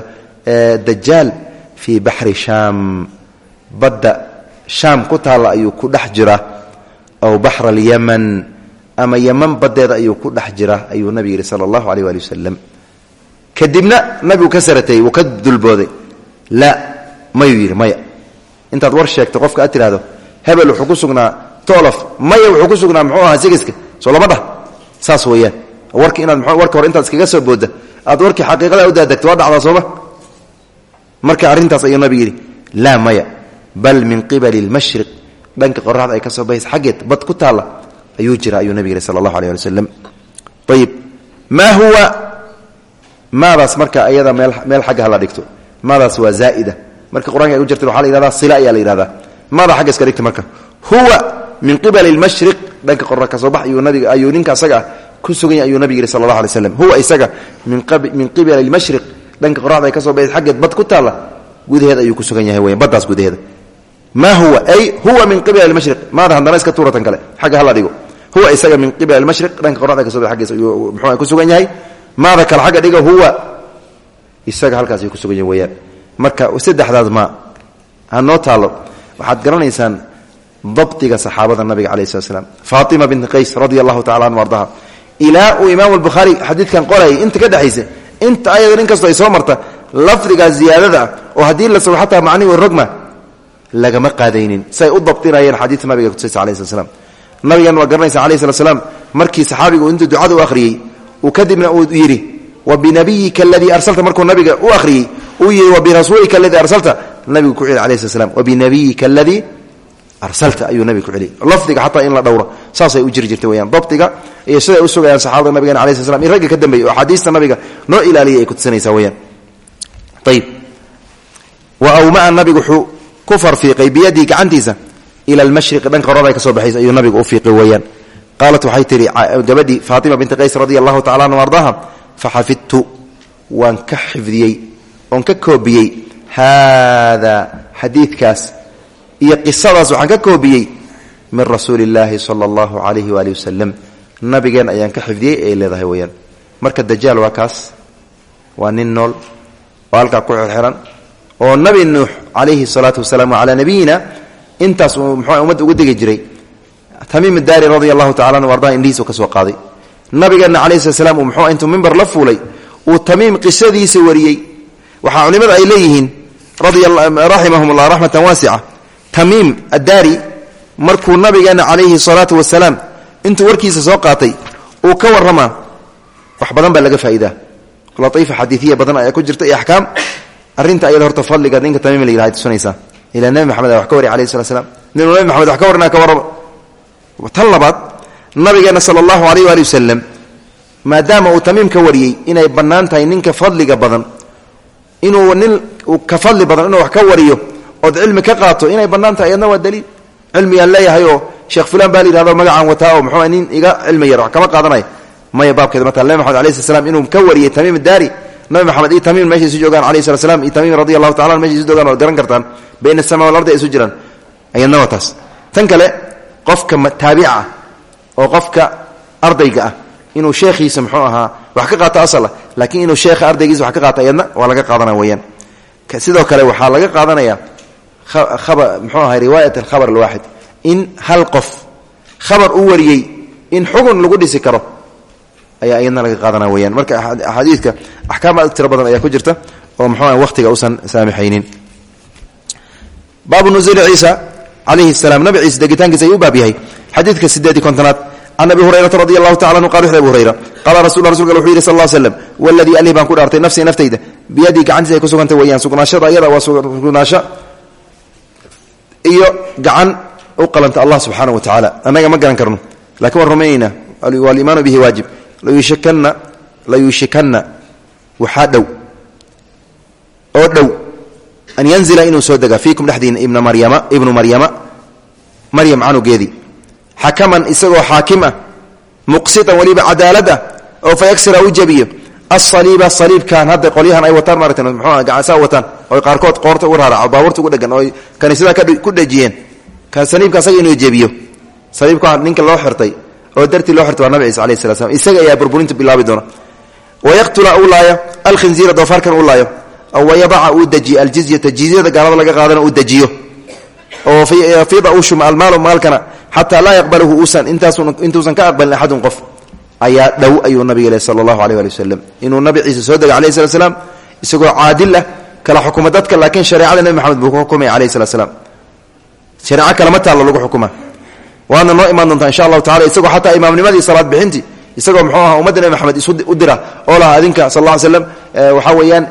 dajaal fii baxri shaam. Badda shaam ku taalla ayuu ku dhex jira. Aw baxra alyaman. Ama yaman baddeeda ayuu ku dhex jira ayuu nabi yidhi sala allahu aleyh waali kadibna nabigu ka wuu ka dulbooday. Laa mayuu yidhi maya. Intaad war sheegto qofka aad tidhahdo hebel wuxuu ku sugnaa maya wuxuu ku sugnaa muxuu ahaa sigiska soo lama dhah saas weeyaan. Warka inaad m warka hore intaad iskaga soo boodda aad warkii xaqiiqada u daadegto waa dhacdaa sooma marka arrintaas ayuu nabi yidhi laa maya bal min qibali lmashriq dhanka qoraxda ay ka soo bahaysa xaggeed bad ku taalla ayuu jira ayuu nabig yihi sala allahu aleh ali wasalam ayib maa huwa? Maadaas marka ayada meel xagga hala dhigto. Maadaas waa zaa'ida. Marka qur'anka ay u jirta waxa la yihahdaa sila ayaa la yihahdaa maada xagga iska dhigta marka? Huwa min qibali lmashriq dhanka qora ka soo bax ayuu nabiga ayuu ninka ku sugan yahy ayuu nabig yihi sala allah alay huwa isaga min qibali lmashriq dhanka qoraxda ay ka soo baxayd xaggeed bad ku taalla gudaheeda ayuu ku sugan yahay weyan baddaas gudaheeda maa huwa ay huwa min qibali lmashriq maada haddana iska tuuratan kale xagga hala dhigo. Huwa isaga min qibali lmashriq dhanka qoraxda ka so baxay xaggiisa ayuu ku sugan yahay. Maada kale xagga dhiga huwa isaga halkaas ayuu ku sugan yahay marka saddexdaas ma ha noo taallo. Waxaad garanaysaan dabdiga saxaabada nabiga calayh slat slam faatima binti qays radia allahu tacala anhu ardaha ilaa uu imaamu albukhaari xadiidkan qorayay inta ka dhexaysa inta ayada nin kastoo ay soo marta lafdigaas ziyaadada ah oo haddii la sugo xataa macnihi rogma lagama qaadaynin. Say u dabdinayeen xadiidka nabiga kutusaysa alayh slat slam nabigan waa garanaysa alayh slat slam markii saxaabigu intuu ducada u akhriyey uu kadibna uu yidhi wa binabiyika aladii arsalta markuu nabiga u arsalta ayuu nabiga ku lafdiga xataa in la dhowro saasay u jiri jirtay weyaan dabdiga iyo siday u sugayaan saxaabada nabigeena alay sl slam in ragga ka dambeeyey oo axaadiista nabiga noo ilaaliyay ay kutusanaysaa weyaan ayib wa awmaa nabigu wuxuu ku farfiiqay biyadii gacantiisa ila almashriqi dhanka horada ka soo baxaysa ayuu nabigu u fiiqay weeyaan. Qaalat waxay tihi gabadhii faatima binti qays radia allahu tacala anhu ardaha faxafidtu waan ka xifdiyey oon ka koobiyey iyo qisadaas waxaan ka koobiyey min rasuuli illaahi sala allahu calayhi waali nabigeen ayaan ka xifdiyey ay leedahay weyaan marka dajaal waa kaas waa nin nool oo halkaa ku xirxiran oo nabi nuux calayhi salaatu wasalaam calaa nabiyina intaas uu ummadda uga degi jiray. Tamiim daari radia allahu tacala anhu ardaha indhihiisu ka soo qaaday. Nabigeenna calayhi slat slam uu mimbar la fuulay uu tamiim qisadiisa wariyey. Waxaa culimada ay leeyihiin raximahum allah raxmatan waasica tamiim addaari markuu nabigeena calayhi salaatu wasalaam intuu warkiisa soo qaatay uu ka warramaa wax badan baa laga faa'iidaa. Laiifa xadiiiya badan ayaa ku jirta iyo axkaam. Arrinta ayada horta fadliga ninka tamiim la yiraha tusinaysaa ilaa nebi maxamed wax ka wariy alayh slat slam ninuu maxamed wax ka warina ka warraba sala maadaama uu tamiim ka wariyey inay bannaan ninka fadliga badan inuu nin ka fadli badan inuu wax ka wariyo ood cilmi ka qaato inay bannaan tahay waa daliil. Cilmigaan leeyahay oo sheekh fulan baa la yihahdo magacaan wataa oo muxuu nin iga cilmi yar kama qaadanaya maya baabkeeda marka nabi maxamed alayh slat slam inuu ka wariyey tamiim daari nabi maxamed iyo tamiim meeshay isu joogaan alayh slat slam iyo tamiim radi allahu tacala joogaan waad garan kartaan bayna asama walardi ay isu jiraan. Ayadna waa tan kale qofka taabica ah oo qofka ardayga ah inuu sheekhiisa muxuu ahaa wax ka qaato asal ah laakiin inuu sheekha ardaygiisa wax ka qaato ayadna waa laga qaadanaya weyaan sidoo kale waxaa laga qaadanaya muxuu ahay riwaayat alkhabar alwaaxid. In hal qof khabar u wariyey in xugun lagu dhisi karo ayaa iyadna laga qaadana weyaan marka axaadiidka axkaam aad tiro badan ayaa ku jirta oo muxuu ah waqtiga usan saamixaynin. Baabu nuzuuli ciisa calayhi salaam. Nabi ciise degitaankiisa ayuu u baab yahay. Xadiidka sideedi kontonaad. Can abi hurayrata radi allahu tacala anhu qala wuxu abu hurayra qaala rasul rasulka wuxuu yidhi sal ll slam waladii alih baan ku dhaartay nafsii naftayda biyadii gacantiisa ay ku sugantay weeyaan sugnaashada ayada waa sugnaasho iyo gacan u qalanta allah subxaana wa tacaala annaga ma garan karno. Lakin waan rumaynaynaa waliimaanu bihi waajib. Layushikana layuushikanna waxaa dhow. Oo dhow. An yanzila inuu soo dega fiikum dhexdiina ibna maryama ibnu maryama. Maryam canugeedii xakaman isagoo xaakim ah muqsitan weliba cadaalad ah oo fa yagsira u jabiyo asaliiba saliibkan hadda qolyahan ay wataan maarata mxuu gacasaa wataan oy qaarkood qoorta ugu raaraco baabuurta ugu dhegan ooy kaniisadaha ku dhejiyeen saliibka asaga inuu jebiyo saliibka ninka loo xirtay oo dartii loo xirtay waa ciise alayh sala isaga ayaa burburinta bilaabi doona. Wayaqtula uu laayo alkhinziira doofaarkan uu laayo wayadaca uu dejiyo aljizyata jizyada gaalada laga qaadana uu dejiyo. Oo fida uu shuma almaalu maalkana xataa laa yaqbalahu uusan intuusan ka aqbalin axadun qof ayaa dhow ayuu nabiga leh sala allahu aleh ali wasalam inuu nabi ciise soo dega alayh slat isagoo caadil ah kala xukuma dadka laakiin shareecada nebi maxamed buu ku xukumaya alayh slat slam shareeco kalama lagu xukuma. Waadna noo imaan doontaa insha allahu tacala isagoo xataa imaamnimadii salaad bixintii isagoo mxuu aha ummadda nebi maxamed isu dira oo laha adinka sal alla ly slam waxaa weeyaan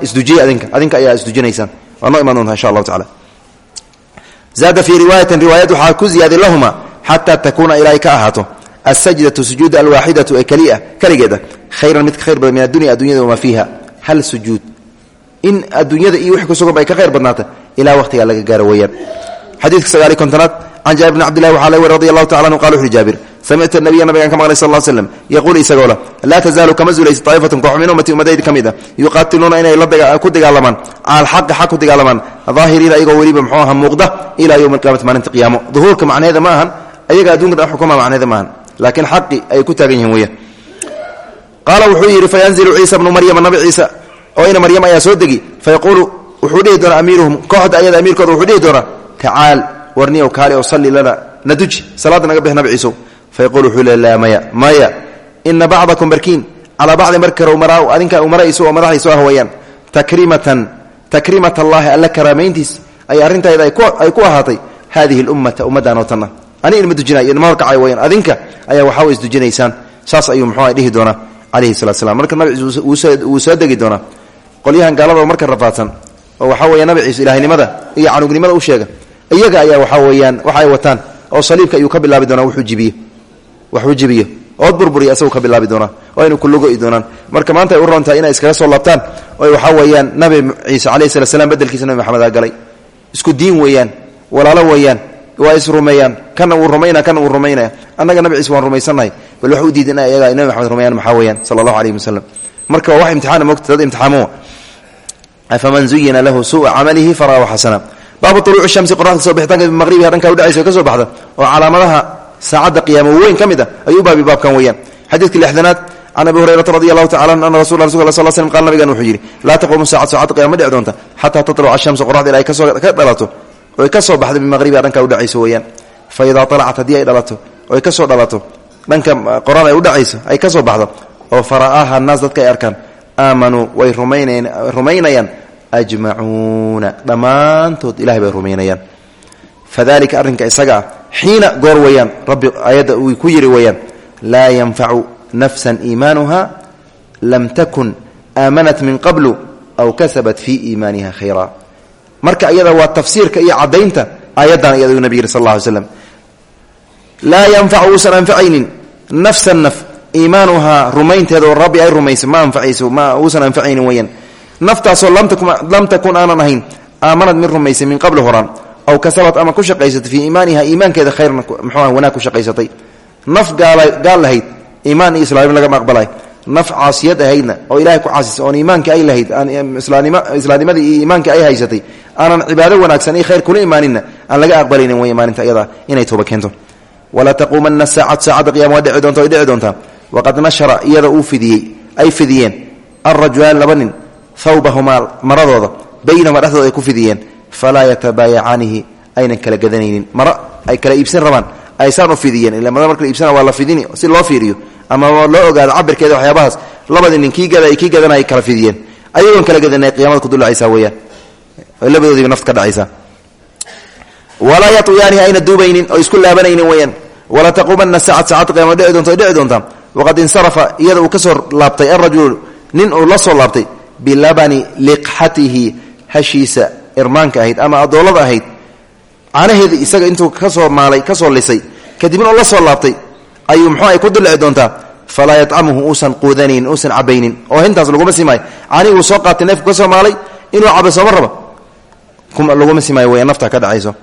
adinka adinka ayaa isdujinaysaan. Waa noo imaan insha allahu tacala zaada fii riwaayatin riwaayad waxaa ku ziyaaday lahuma xataa takuuna ilaa ay ka alsajdatu sujuud alwaaxidatu ee keliah keligeeda khayran mid ka khayr badan min addunya addunyada wamaa fiiha hal sujuud in adduunyada iyo wixii kusugan ba ay ka khayr badnaata ilaa waqtigaa laga gaaro weeyaan xadiidka sagaali kontonaad can jaabir bn cabdillahi waxaa laga wari radi allahu tacala anhu qala wuxuhi jaabir samictu nabiya nabigaan ka maqlay sal l slam yaquulu isagoo leh laa tazaalu kama zuulaysa daa'ifatun koox min ummati ummadayda ka mid a yuqaatiluuna inay ku dagaalamaan cala alxaqi xaq ku dagaalamaan daahiriina ayagoo weliba muxuu aha muuqda ilaa yowmi alqiyamati maalinta qiyaamo duhuurka macnaheeda ma ahan ayaga adduunka dhan xukuma macnaheeda ma ahan laakiin xaqi ay ku taagan yihiin weeyaan. Qaala wuxuu yidhi fayanzilu ciisa bnu maryama nabi ciisa. Oo ina maryam ayaa soo degi fayaquulu wuxuu dhihi doonaa amiiruhum. Kooxda ayada amiirkooda wuxuu dhihi doonaa tacaal warniyow kaali oo salli lana na duji salaadda naga bix nabi ciisow fayaqul wuxuu le laa maya maya ina bacdakum barkiin calaa bacdi markar adinka umaraisu oo madaxdiisu ah weeyaan takrimatan takrimat allaahi alla karaamayntiis ay tanna ani inma dujinay inma horkacay weyaan adinka ayaa waxaa way isdujinaysaan saas ayuu muxuu dhihi doonaa calayhi salatu slam marka nabi wuu soo degi doonaa qolyahan gaalada marka rafaadsan oo waxaa weya nabi ciise ilaahnimada iyo canugnimada u sheega iyaga ayaa waxaa weeyaan waxa ay wataan oo saliibka ayuu ka bilaabi doonaa wuxuu jibiyo. Waxuu jibiyo. Ood burburiya asagoo ka bilaabi doonaa oo aynu kulugo'i doonaan. Marka maanta ay u roontahay inay iskaga soo laabtaan oo waxaa weeyaan nabi ciise calayhi salat slam bedelkiisa nabi maxamed galay. Isku diin weeyaan walaalo weeyaan waa is rumeeyaan. Kana wuu rumaynaya kana wuu rumaynaya annaga nabi ciise waan rumaysannahay bal wax u diidan iyaga ay nabi maxamed rumeeyaan maxaa weeyaan? Sala allahu alayhi wasalam marka waa wax imtixaana mogta dad imtixaamowa afaman zuyina lahu suua camalihi faraahu xasana. Baabu uluuci shamsi qoraxda soo bixitaanka maqribiha dhanka udhacaysa o ka soo baxda oo calaamadaha saacadda qiyaamo weyn ka mid a ayuu baabi baabkan weeyaan. Xadiidka lixdanaad can abi hurayrata radi allahu tacala an rasul rasul sal slm qala nabigan wuxuu yidhi laa taquumu saacad saacadda qiyama ma dhici doonta xataa tatluca shamsu qoraxda ila ay ka dhalato oo ay ka soo baxdo bimaqribiha dhanka udhacayso weeyaan. Fa idaa alacat haddii ay dhalato oo ay ka soo dhalato dhanka qoraxda ay udhacayso ay ka soo baxdo oo fara'aaha annaas dadka ay arkaan aamanuu way rumaynayaan ajmacuuna dhammaantood ilahay bay rumaynayaan. Fadalika arrinka isaga ah goor weeyaan rabbi ayadda uu ku yidhi weeyaan laa yanfacu nafsan iimaanuha lam takun aamanat min qablu aw kasabat fii iimaaniha khayra marka iyada waa tafsiirka iyo cadaynta aayaddan iyadu nabig yiri sal slam laa yanfacu uusan anfacaynin nafsan naf iimaanuhaa rumaynteeda rabbi ay rumaysa ma anfacayso ma uusan anfacaynin weyaan naftaasoo lam takun aanan ahayn aamanad mid rumaysay min qabli horaan aw kasabat ama ku shaqaysatay fii iimaaniha iimaankeeda khayran mxuuah wanaag ku shaqaysatay. Naf gaal lahayd iimaan iyo islaamnimo lagama naf caasiyad ahaydna oo ilahay ku caasisay oon iimaanka ay lahayd islaamnimadii iyo iimaanka ay haysatay aanan cibaado wanaagsan iyo khayr kula imaaninna aan laga aqbalaynin wey maalinta iyada inay tooba keento. Walaa taquumanna saacad saacadda qiyama waa dhici doonta way waqad nashara iyada uu fidiyey ay fidiyeen. Alrajulaan laba nin maradooda baynahuma dhexdooda ay ku fidiyeen. Falaa yatabaayacaanihi aynan kala gadanaynin. Maro ay kala iibsan rabaan aysaan u fidiyeen ila mara marka iibsana waa la fidini si loo fiiriyo. Ama loo ogaado cabirkeeda waxyaabahaas labadii nin kii gada kii gadana ay kala fidiyeen. Ayagoon kala gadanay qiyamada kudulacaysaa weyaan labadoodiiba nafta ka dhacaysaa. Walaa yaطwiyaanihi ayna duubaynin oo isku laabanaynin weyaan walaa taquumanna saacad saacad qiyama dhici doonta dhici doontaa waqad insarafa iyada uu ka soo laabtay alrajulu nin uu la soo laabtay bilabani liqxatihi hashiisa irmaanka ahayd ama adoolada ahayd caanaheeda isaga intuu ka soo maalay ka soo lisay kadibna uu la soo laabtay ayuu muxuu ay ku dulici doontaa falaa yatcamuhu uusan quudanaynin uusan cabaynin oo hintaas laguma simaayo caanihii uu soo qaatay neefku ka maalay inuu cabo sooma raba. Laguma simaayo weya nafta ka dhacayso.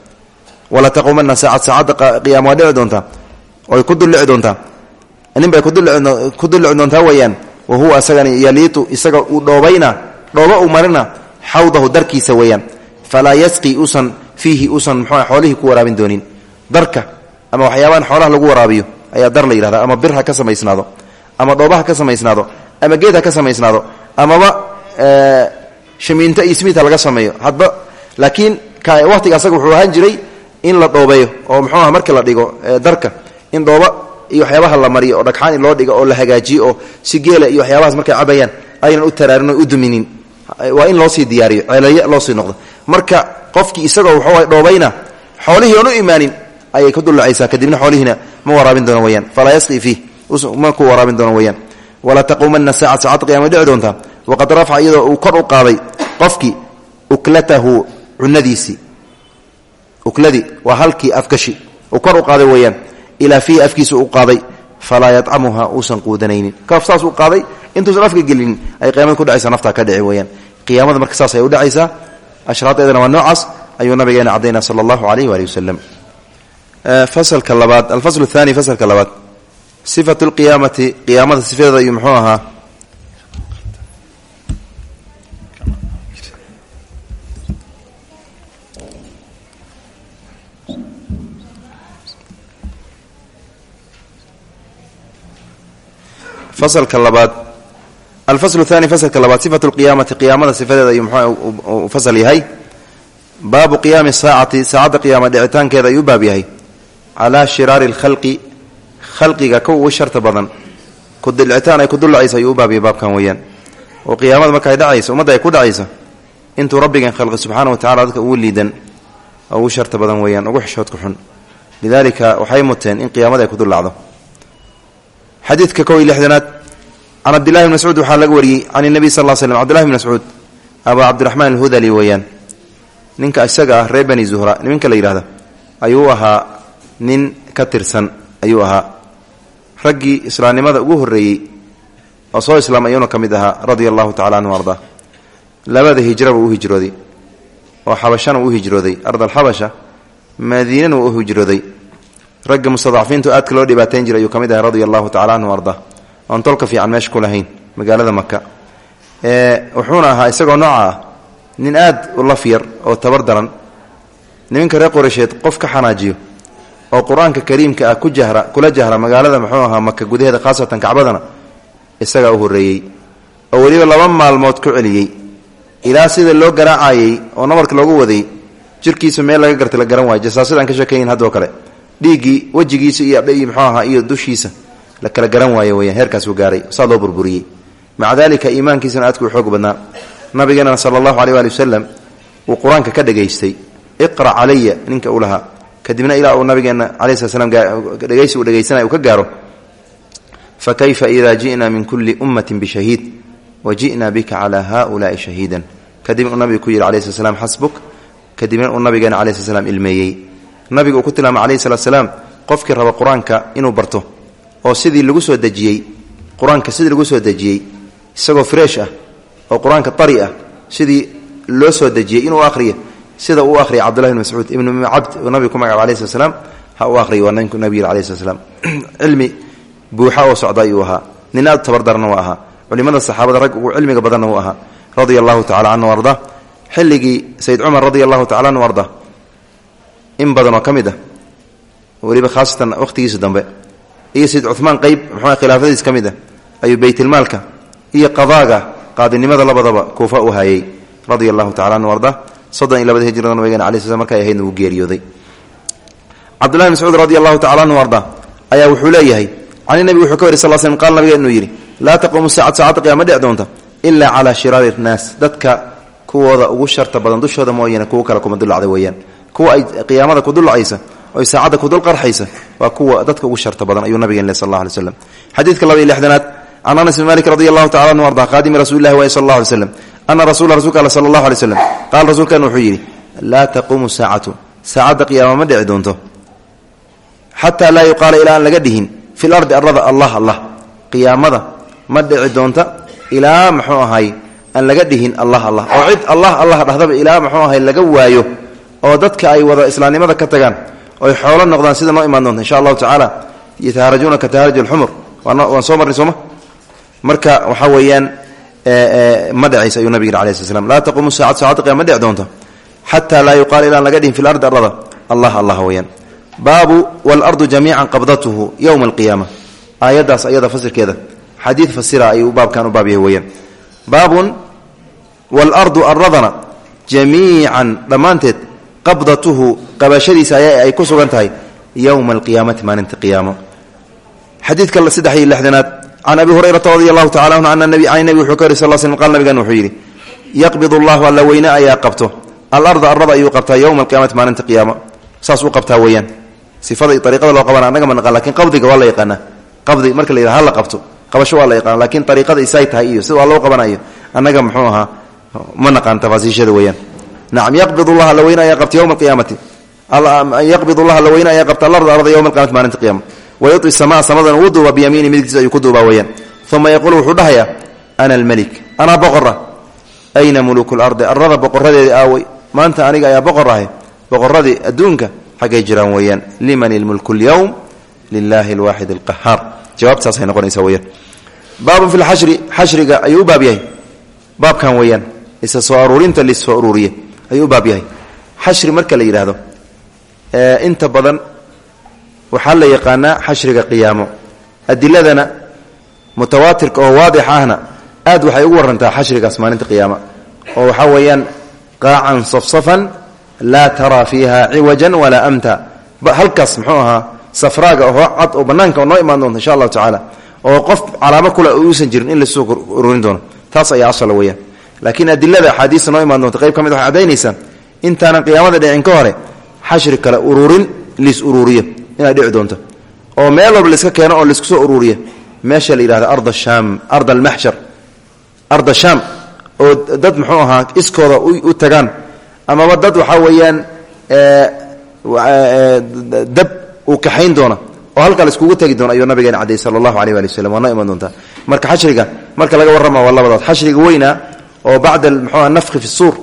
Wala taquumana saacad saacadda qiyaama waa dhici doontaa. Oy ku dullici doontaa. Nin bay ku dullici doontaa weeyaan. Wa huwa yaliitu isaga uu dhoobayna dhooba uu marina xawdahu darkiisa weeyaan. Falaa yasqi uusan fiihi uusan mxua xoolihii ku waraabin doonin. Darka ama waxyaabahan xoolaha lagu waraabiyo ayaa dar la yidhahda ama bir ha ka samaysnaado ama dhooba ha ka samaysnaado ama geed ha ka samaysnaado amaba shamiinto iyo smita laga sameeyo. Hadba laakiin waqtiga asaga wuxuu ahaan jiray in la dhoobeeyo oo muxuu aha markii la dhigo iyo waxyaabaha la mariyo oo dhagxaan loo dhigo oo la hagaajiyo si geela iyo waxyaabahaas markay cabayaan aynan u taraarin o u duminin. Waa in loosii diyaariyo ceeleye loosii noqdo marka qofkii isagoo waxuu dhoobayna xoolihii oon u imaanin ayay ku dullacaysaa. Kadibna xoolihiina ma waraabin doono weyaan falaa yasqi fiih ma ku waraabin doono weyaan walaa taquumanna saacad saacad qiyama doontaa? Waqad rafaca iyadoo uu kor u qaaday qofkii uklatahu cunadiisii ukladii waa halkii afgashi uu kor u qaaday weeyaan. Ilaa fiihi afkiisa u qaaday falaa yadcamuha uusan quudanaynin. Kaf saas qaaday intuusan afka gelinin ay qiyamada ku dhacaysa naftaa ka dhici weyaan qiyaamada marka ay u dhacaysaa ashraadeedana waa noocaas ayuu nabigeena caddaynaa sala allahu alayh waali wasalam fasalka labaad alfasl athani fasalka labaad. Sifatu lqiyaamati qiyaamada sifadeeda ayuu muxuu ahaa? Fasalka labaad alfasl thani fasalka labaad sifatu lqiyaamati qiyaamada sifadeeda ayuu muxuu fasal yahay baabu qiyaami saacati saacadda qiyaama dhicitaankeeda ayuu baab yahay calaa shiraari lkhalqi khalqiga ka ugu sharta badan kudilcitaan ay ku dullacayso ayuu u baabyahay baabkan weeyaan oo qiyaamada marka ay dhacayso ummadda ay ku dhacayso intuu rabbigan khalqi subxaana wa tacala dadka ugu liidan oo ugu sharta badan weeyaan ugu xishoodka xun lidaalika waxay muteen in qiyaamada ay ku dullacdo xadiidka kow iyo lixdanaad can cabdillahi bn mascuud waxaa laga wariyey can nebiy sal l slm cbdillahi bn mascuud abaa cabdiraxmaan alhudali weeyaan. Ninka isaga ah reer bani zuhra niminka la yidhahda ayuu ahaa nin ka tirsan ayuu ahaa. Raggii islaamnimada ugu horreeyey oo soo islaam ayuuna ka mid ahaa radia allahu tacala canhu ardaa labada hijraba u hijrooday oo xabashana uu hijrooday ardalxabasha madiinana uu hijrooday. Ragga mustadcafiintu aadka loo dhibaateyn jiray ayuu ka mid ahay radia allahu tacala canhu arda oon tolka fiican meesha ku lahayn magaalada maka wuxuuna ahaa isagoo nooca ah nin aad u lafyar oo tabar daran. Niminka reer qoreysheed qof ka xanaajiyo oo qur'aanka kariimka ah ku jahra kula jahra magaalada muxuu ahaa maka gudaheeda khaasatan kacbadana isagaa u horreeyey oo weliba laba maalmood ku celiyey. Ilaa sida loo garaacayey oo nabarka loogu waday jirkiisa meel laga gartay la garan waayo. Jasaasidaan ka sheekayin haddoo kale. Dhiiggii wejigiisa iyo mxuu ahaa iyo dushiisa la kala garan waayo weyaan heerkaasuu gaaray saa loo burburiyey. Maca dalika iimaankiisana aadku u xoog badnaa. Nabigeenana sala allahu aleh waali wasalam uu qur'aanka ka dhegaystay. Iqra' calaya ninka uu lahaa. Kadibna ilaa uu nabigeena calayi slat slam dhegaysi uu dhegaysanaya uu ka gaaro. Fa kayfa ida ji'na min kulli ummatin bishahiid waji'naa bika calaa haulaai shahiidan. Kadibna uu nabiga ku yidhi alai slat slam xasbuk. Kadibna uu nabigeena calayi slat slam uu ku tilmaamay salatu salaam qofkii raba qur'aanka inuu barto oo sidii lagu soo dejiyey qur'aanka sidii lagu soo dejiyey isagoo fresh ah oo qur'aanka ah sidii loo soo dejiyey inuu ahriyo sida uu ahriya cabdullahi bn mascuud ibnu cabd nabiga ku magacaba alayh slat ha uu ahriyo waa nabiga alayh slat slam cilmi buuxa oo socda ayuu ahaa. Nin aad tabardarna waa ahaa. Culimada saxaabada rag ugu cilmiga badanna wuu ahaa. Radia allahu tacala canhu xilligii sayd cumar radia allahu anhu arda in badan oo ka ah weliba khaasatan wakhtigiisa dambe iyo sayd cumaan qeyb muxuu khilaafadiis ka mid ah ayuu iyo qadaaga qaadinimada labadaba kuufa u hayay radia allahu tacala anhu arda soddon iyo labada hijrada nabigeena alai sl markay ahaydna wuu geeriyooday. Cabdullahi mascuud radi allahu tacala anhu arda ayaa wuxuu leeyahay cani nebigu wuxuu ka wari sal slm qaal nabiga inuu yidhi laa taquumu saacad saacadda qiyama dhici doonta ilaa calaa shiraari dadka kuwooda ugu sharta badan dushooda mooyane kuwo kale kuma dullacda weeyaan kuwa ay ku dullacaysa oy saacadda ku dul qarxaysa waa kuwa dadka ugu sharta badan ayuu nabigeen le sal alla alay slam xadiidka laba iyo lixdanaad can anas bin malik radi allahu anhu arda qaadimi rasuli llahi waay sal allah alay slam rasulka all sala allahu alay slam qaala rasuulkan wuxuu yidhi laa taquumu saacatu ma dhici doonto xataa laa yuqaala ilaa laga dhihin fi lardi arada allah allah qiyaamada ma dhici doonta ilaa ahay aan laga dhihin allah allah oo cid allah allah dhahdaba ilaa muxuu ahay laga waayo oo dadka ay wada islaamnimada ka tagaan oy xoolo noqdaan sida noo imaan doonta insha allahu tacaala. Yataharajuna ka taharaj alxumur waan soo marnay sooma marka waxaa weeyaan ma dhacaysa ayuu nabig yidhi alai sl slam laa taquumu saacad saacadda qiyama ma dhici doonta xataa laa yuqaala ilaa aan laga dhihin fi lardi arada allah allah weeyaan. Baabu walardu jamiican qabdatuhu yowma alqiyaama. Aayaddaas ayada fasirkeeda xadiid fasira ayuu baabkan u baab yahay weeyaan. Baabun waalardu aradana jamiican dhammaanteed qabdatuhu qabashadiisa ayaa ay ku sugan tahay yowma alqiyaamati maalinta qiyaamo. Xadiidka saddex iyo lixdanaad can abi hurayrata radi allahu tacala anhu ana nabi can nebi wuxuu ka wari sal sl qal nabigan wuxuu yidhi yaqbid allahu alla weyne ayaa qabto. Alarda arada ayuu qabtaa yowma alqiyamati maalinta qiyaamo. Saas u qabtaa weeyaan. Sifada iyo ariiqada loo qabana annaga ma naqan laakiin qabdiga waa la yaqaanaa. Qabdi marka la yidhaha hala qabto qabasho waa la yaqaana laakiin ariiqada isay tahay iyo sida waa loo qabanayo annaga muxuu ahaa ma naqaan tafaasiishada weeyaan nacam yaqbid allah alla weyne ayaa qabta yowma alqiyaamati yaqbid allah alla weyne ayaa qabta alarda arada yowma alqiyamati maalinta qiyama wayui samaa samadana wuu duubaa biyamiini midigtiisa ayuu ku duubaa weyaan uma yaquulu wuxuu dhahayaa ana almelik anaa boqora ayna muluku lardi arada boqoradeedii aawey maanta aniga ayaa boqor ahay boqoradii adduunka xaggay jiraan weeyaan. Liman ilmulku lyowm lilahi alwaaxid alqahaar. Jawaabtaasay noqonaysa weyaan baabun fi lxashri xashriga ayuu u baab yahay. Baabkan weeyaan isa soo aruurinta lisoo aruuriye ayuu u baab yahay. Xashri marka la yidhaahdo inta badan waxaa la yaqaanaa xashriga qiyaamo. Adiladana mutawaatirka oo waadix ahna aad waxay ugu warantaa xashrigaas maalinta qiyaama. Oo waxaa weeyaan qaacan safsafan laa taraa fiiha ciwajan walaa amta. Halkaas muxuu ahaa safraaga oo cad oo banaanka oo noo imaan doonta insha allahu tacaala oo qof calaamo kule uusan jirin in la soo ururin doono. Taas ayaa asala weyaan laakiin adilada axaadiista noo imaan doonta qayb ka mid waxay cadaynaysaa intaanan qiyaamada dhicin ka hore xashri kale ururin liis uruuriyo inay dhici doonto. Oo meel walba laiska keeno oo la isku soo uruuriya meesha la yidhahda ard shaam ard almaxshar arda shaam oo dad muxuu ahaa iskooda u tagaan. Amaba dad waxaa weeyaan dab uu kaxayn doona oo halkaa la iskugu tegi doona ayuu nabigeena cadey sala allahu aleyh waali waslm waa noo iman doontaa marka xashriga marka laga warrama waa labadood xashriga weyna oo bacda muxuuha nafki fi suur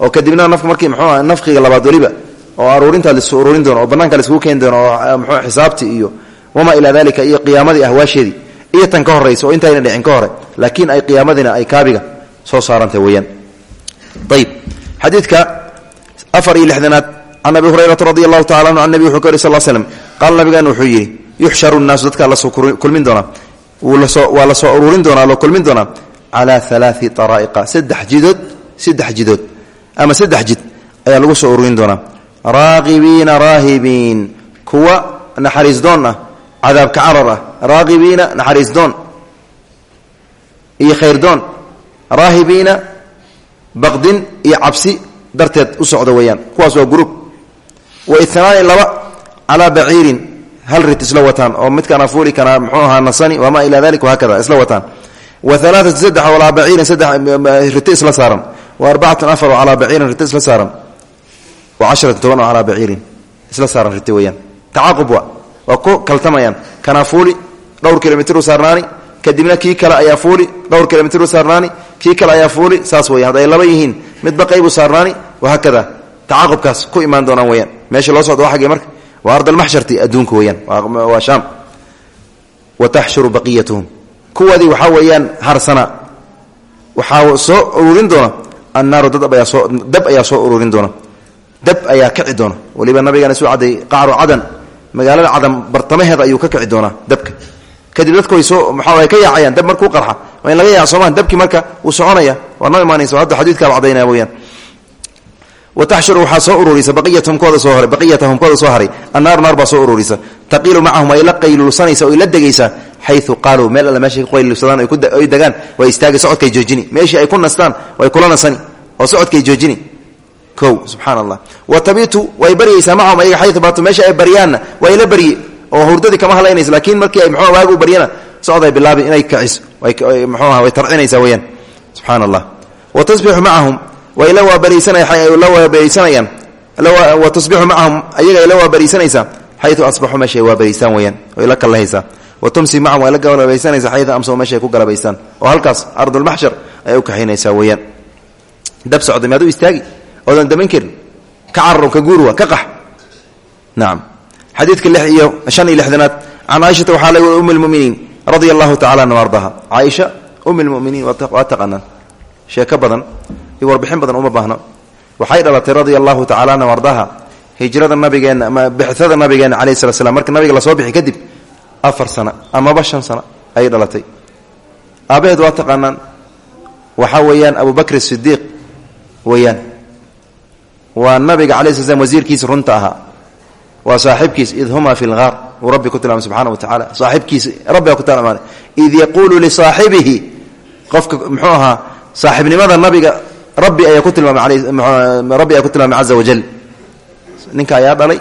oo kadibna nafk markii muxuuha nafkiga labaad weliba oo aruurintaa lasu uruurin doono oo banaanka laiskugu keeni doono oo mxuu xisaabtii iyo wamaa ilaa dalika iyo qiyaamadii ahwaasheedii iyo tan ka horaysa oo intayna dhicin ka hore laakiin ay qiyaamadina ay kaabiga soo saarantay weyaan ayb xadiidka afar iyo lixdanaad can abi hurayrata radi allahu tacala anhu an nebi wuxuu ka yiri sal l slm qaala nabigan wuxuu yidhi yuxsharu kulmin doonaa. Waa la soo uruurin doonaa loo kulmin doonaa calaa alaai araa'iqa saddex jidood saddex jidood ama saddex jid ayaa lagu soo ururin doonaa raaqibiina raahibiin kuwa naxariis doon ah cadaabka carar ah raaqibiina naxariis doon iyo khayr doon raahibiina baqdin iyo cabsi darteed u socda weeyaan kuwaas waa gruub wa inaani laba calaa baciirin hal rit isla wataan oo midkaan afuuli kanaa muxuu ahaa nasani wamaa ilaa dalik wahaakada isla wataan isla saaran wa arbacatun afar calaa baciirin riti isla saaran wa casharatu toban oo calaa baciirin isla saaran riti weyaan tacaqub wa waa ku kaltamayaan kanaa fuuli dhowr kilomitru saarnaani kadibna kii kale ayaa fuuli dhowr kilomitru saarnaani kii kale ayaa fuuli saas weyan hadday laba yihiin midba qaybu saarnaani wahaakada tacaqubkaas ku imaan doonaan weyaan meesha loo socdo xaggee marka waa ardalmaxsharti adduunka weyaan waa shaam wa taxshuru baqiyatuhum kuwadii waxaa weeyaan harsana waxaa soo ururin doona annaaru dab ayaa soo ururin doona. Dab ayaa kici doona. Waliba nabigan isu cadday qacru cadan magaalada cadan bartamaheeda ayuu ka kici doonaa dabka. Kadib dadku way soo maxaa ka yaacayaan dab markuu qarxa. Waa laga yaac soomaan marka wuu soconaya. Waa noo imaanaysa hadda xadiidkaaba cadaynaya weyaan wataxshuru waxaa soo ururisa baqiyatahum kooda soo haray. Annaaru naar baa soo ururisa. Taqiilu macahum ay la qaylulsanaysa oy la xayu qaaluu meel alle meeshay ku qaylulsadaan oy degaan way istaagay socodkay joojini meeshii ay ku nastaan way kula nasani oo socodkay joojini kow subxaana allah wa tabitu way baryaysaa macahum ayaga xayu baatu meesha ay baryaanna way la barye oo hurdadii kama hadlaynaysa laakiin markii ay mxuu waagu baryana socday bilaabi inay kaciso mxuuaha way tarcinaysaa weyaan subxaana allah wa tasbixu macahum way la waabariisanala waabariisanayaan wa tusbixu macahum ayaga ay la waabariisanaysaa xayu asbaxuu meesha ay waabariistaan weyaan way la kallahaysaa wa tumsi macahum way la galabaysanaysaa xayu amsuu meesha ay ku galabaystaan oo halkaas ardulmaxshar ayay u kaxaynaysaa weyaan dab socday maad u istaagi. Oodan daman karin. Ka cararo ka guurwa ka qax. Nacam xadiidka lix iyo shan iyo lixdanaad. Can caaishata waxaa la um lmuminiin radia allahu tacala anha ardaha. Caaisha um lmuminiin waa taqaanaan. Sheeko badan iyo warbixin badan uma baahno waxay dhalatay radia allahu tacala anha ardaha hijrada nabigeenna bixada nabigeena calayh slat slam marka nabiga la soo bixi kadib afar sano amaba shan sano ayay dhalatay. Aabaheed waa taqaanaan. Waxaa weeyaan abu bakr sidiiq weeyaan. Waa nabiga cala sl slam wasiirkiisa runta ahaa. Waa saaxibkiis id huma fi rabbi ku tilmaamay wa tacala saaxibkiisa rabbiga ku tilmaamay id yaquulu lisaaxibihi qofka muxuu ahaa saaxibnimada nabiga rabbi ayaa ku tilmaamay rabbi ayaa ku tilmaamay caza wajal ninka ayaa dhalay.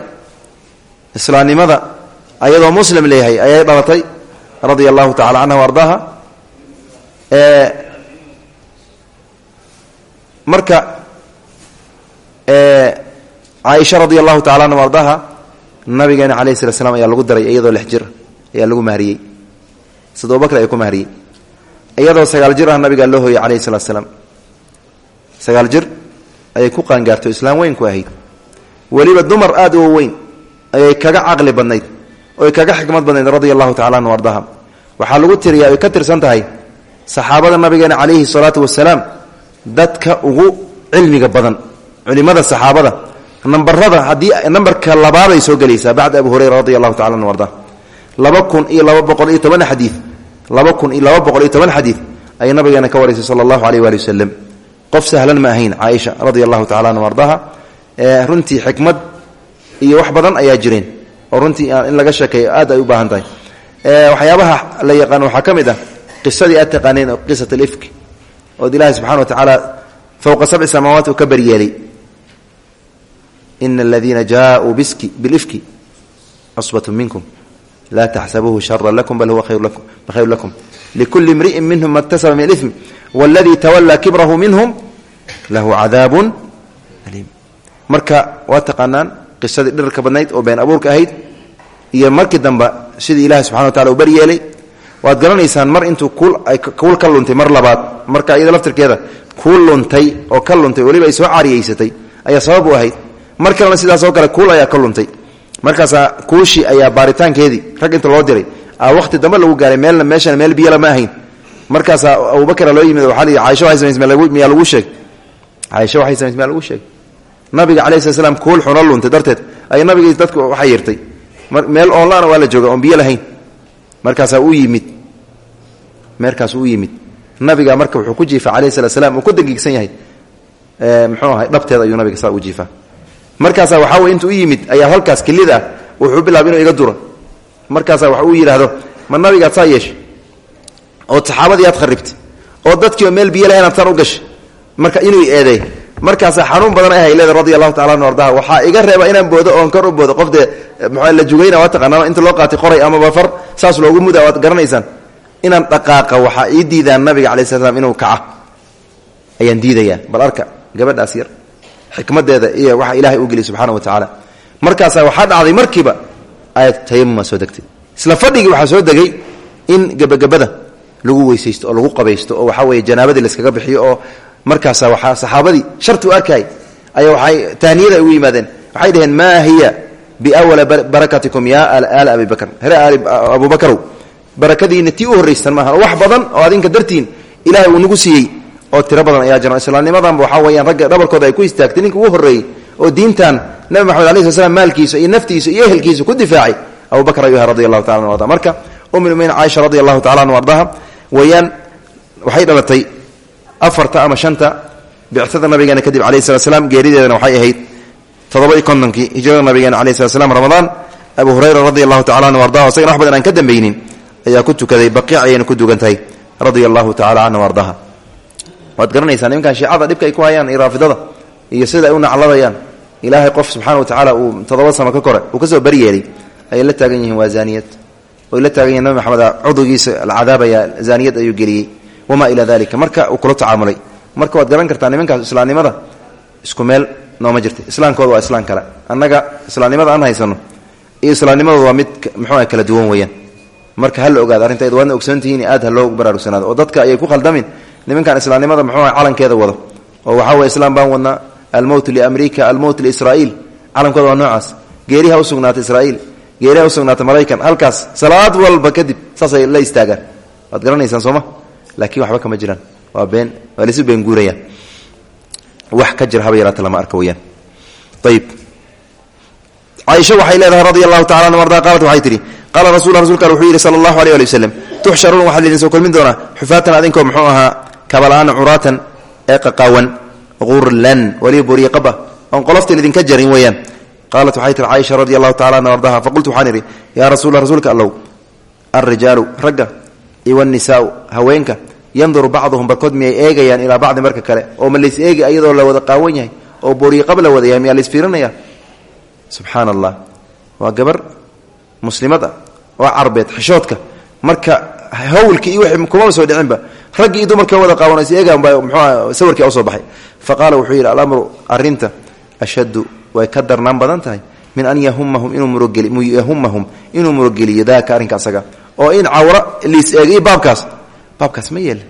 Islaamnimada ayadoo muslim leeyahay ayay dhalatay radia allahu tacala canha ardaaha. Marka caaisha radia allahu tacala anha ardaha nabigeena calayh slat slam ayaa lagu daray iyadoo lix jir ayaa lagu mahriyey sida abubakr ay ku mahriyey iyadoo sagaal jir ah nabigaa loo hooyey calayhi salaam. Sagaal jir ayay ku qaangaartay islaam weyn ku ahayd. Weliba dumar aad u weyn ayay kaga caqli badnayd oy kaga xikmad badnayd radia allahu tacala anhu ardaha. Waxaa lagu tiriyaa ay ka tirsan tahay saxaabada nabigeena calayhi salaatu wasalaam dadka ugu cilmiga badan culimada saxaabada. Nambarada haddii nambarka labaaday soo gelaysaa bacda abu hurayra radi allahu tacala anu arda laba kun iyo laba boqol iyo toban xadii laba kun iyo laba boqol iyo toban xadiid ayay nabigeena ka waraysay sala allahu aleyh waali qof sahlan ma ahayn caaisha radia allahu anu ardaha. Runtii xikmad iyo wax badan ayaa jireen oo runtii in laga sheekeeyo aad ay u baahan tahay waxyaabaha la yaqaan waxaa ka mid ah qisadii aad taqaaneen oo qisat alifk ood ilaahay subxana wa tacaala fowqa sabci samaawaat uu ka baryeelay. Ina aladiina jaauu biski bilifki cusbat minkum. Laa taxsabuuhu shara lakum bal huwa khayru lakum likuli imri'in minhum ma min alimi waladii tawallaa kibrahu minhum lahu cadaabun aliim. Marka waa taqaanaan qisadii dhirarka badnayd oo been abuurka ahayd iyo markii dambe sidii ilahi subxana wa tacala uu baryeelay waad garanaysaan mar intuu kuul ka luntay mar labaad. Marka iyada laftirkeeda kuul luntay oo ka luntay weliba ay soo caariyeysatay ayaa sabab u ahayd. Mar kalena sidaasoo kale kuul ayaa ka luntay. Markaasaa kuushii ayaa baaritaankeedii rag inta loo diray. Waqti dambe lagu gaaray meelna meeshana meel biyala ma ahayn. Markaasaa abubakra loo yimid waaa lii caaisha waxay samaysay miyaa lagu sheeg? Caaisha waxay samaysay miyaa lagu sheeg nabiga calayhi slat slam kuul xuna luntay darteed ay nabigii dadku waxay yirtay. Meel oonlaana waa la jooga oon biyo lahayn. Markaasaa u yimid. Meerkaasuu u yimid. Nabiga marka wuxuu ku jiifa calayhi salat slam ku dangiigsan yahay. Muxuu ahay dhabteeda ayuu nabiga saa u jiifaa. Markaasaa waxaa intuu u yimid ayaa halkaas kelida ah wuxuu bilaabay inuu iga duro. Markaasaa wax uu yidhaahdo ma nabigaad saa yeeshay? Ood saxaabadii aad kharibtay oo dadkiioo meel biyo lahayn abtaan u gashay? Marka inuu eedeey markaasaa xanuun badan ay hayleeda radi allahu tacala anu ardaha. Waxaa iga reeba inaan boodo oon kor u boodo. Qof dee la jugayna waa taqaanaa inta loo qaatay qoray amaba far saas loogu muda waad garanaysaan. Inaan dhaqaaqa waxaa ii diidaan nabiga cala sla inuu kaca. Ayaan diidayaa bal arka gabadhaas yar xikmadeeda iyo waxa ilahay u geliy subxaana wa tacaala markaasaa waxaa dhacday markiiba aayad tayamuma soo degtay. Isla fadhigii waxaa soo degay in gebagabada lagu weysaysto oo lagu qabaysto oo waxaa weeye janaabadii layskaga bixiyo oo markaasa waxaa saxaabadii sharti u arkay ayaa waxay tahniyada ugu yimaadeen. Waxay dhaheen maa hiya biawala barakatikum ya aala abi bakr here aali abubakrow barakadiina tii u horraysan maaha wax badan oo adinka dartiin ilahay uu nagu siiyey. Oo tiro badan ayaa jira islaamnimadanba waxaa weyaan ragga dhabarkooda ay ku istaagtay ninka ugu horreeyey oo diintan nabi maxamed alai sl slam maalkiisa iyo naftiisa iyo ehelkiisa ku difaacay abubakr ayuu aha radi allahu taala an arda. Marka umilmumin caaisha radi allahu tacala an ardaha weyaan waxay dhalatay afarta ama shanta bictada nabigeena kadib alayh slat slam geerideedana waxay ahayd toddoba iyo kontonkii hijrada nabigeena alayh slat slam ramadaan abu hurayra radi allahu tacala anhu ardaha isagana wax badan aan ayaa ku tukaday baqiic ayayna ku dugan tahay radia allahu tacala canhu ardaha waad garanaysaa nimankan ay ku hayaan iyo iyo sida ay u nacladayaan. Ilaahay qof subxana wa tacaala uu toddoba samo ka kore uu ka soo baryeelay ayay la taagan yihiin waa zaaniyad. La taagan yihiin nabi maxamed cudugiisa alcadaabaya zaaniyad ayuu geliyey wamaa ilaa dalika marka uu kula tacaamulay marka waad garan kartaa nimankaas islaamnimada isku meel nooma jirta islaamkooda waa islaam kale annaga islaamnimada aan haysano iyo islaamnimadooda waa mid muxuu kala duwan weeyaan marka ha la ogaado arrintayd waadna ogsoontihiin aad ha loo baraarugsanaado oo dadka ayay ku khaldamin nimankan islaamnimada muxuu calankeeda wado oo waxaa weye islaam baan wadnaa almowt liamriika almowt liisraaiil calankooda waa noocaas geeriha usugnaatay israaiil geeriha usugnaatay maraykan halkaas salaad walba kadib saasay la istaagaan waad garanaysaan sooma laakiin waxba kama jiraan. Waa been waa laisu been guurayaan wax ka jira haba yaraata lama arka weyaan ayib caaisha waxay leedahay radi allahu tacala an arda qaalat waxay tihi qaala rasul rasulka al wuxuu yidhi sala allahu aleh ali waslem tuxsharuun kulmin doonaa. Xufaatan adinkoo muxuu ahaa kabala-aan curaatan ee qaqaawan urlan waliba buriiqaba oon qolofta idinka jarin weeyaan. Qaalat waxay tihi caaisha radi allahu tacala faqultu waxaan idhi yaa rasuulka allow alrijaalu ragga iyo wanisaau haweenka yanduru bacduhum barkood miyay eegayaan ilaa bacdi marka kale oo ma lays eegi iyadoo la wada qaawan yahay oo buriiqaba la wada yahay miyaa laisfiirinaya subxaana allah waa gabar muslimad ah oo xishoodka. Marka hawlki iyo wixii kumaba soo dhicinba raggii iyo dumarka wada qaawan eegaan baa muxuuha sawirkii u soo baxay. Fa qaala wuxuu yidhi alamru arrinta ashaddu way ka darnaan badan tahay min an yahumahum inuu murogeli yahumahum inuu murogeliyo daaka arrinka asaga oo in cawra liis eegay baabkaas baabkaas ma yeele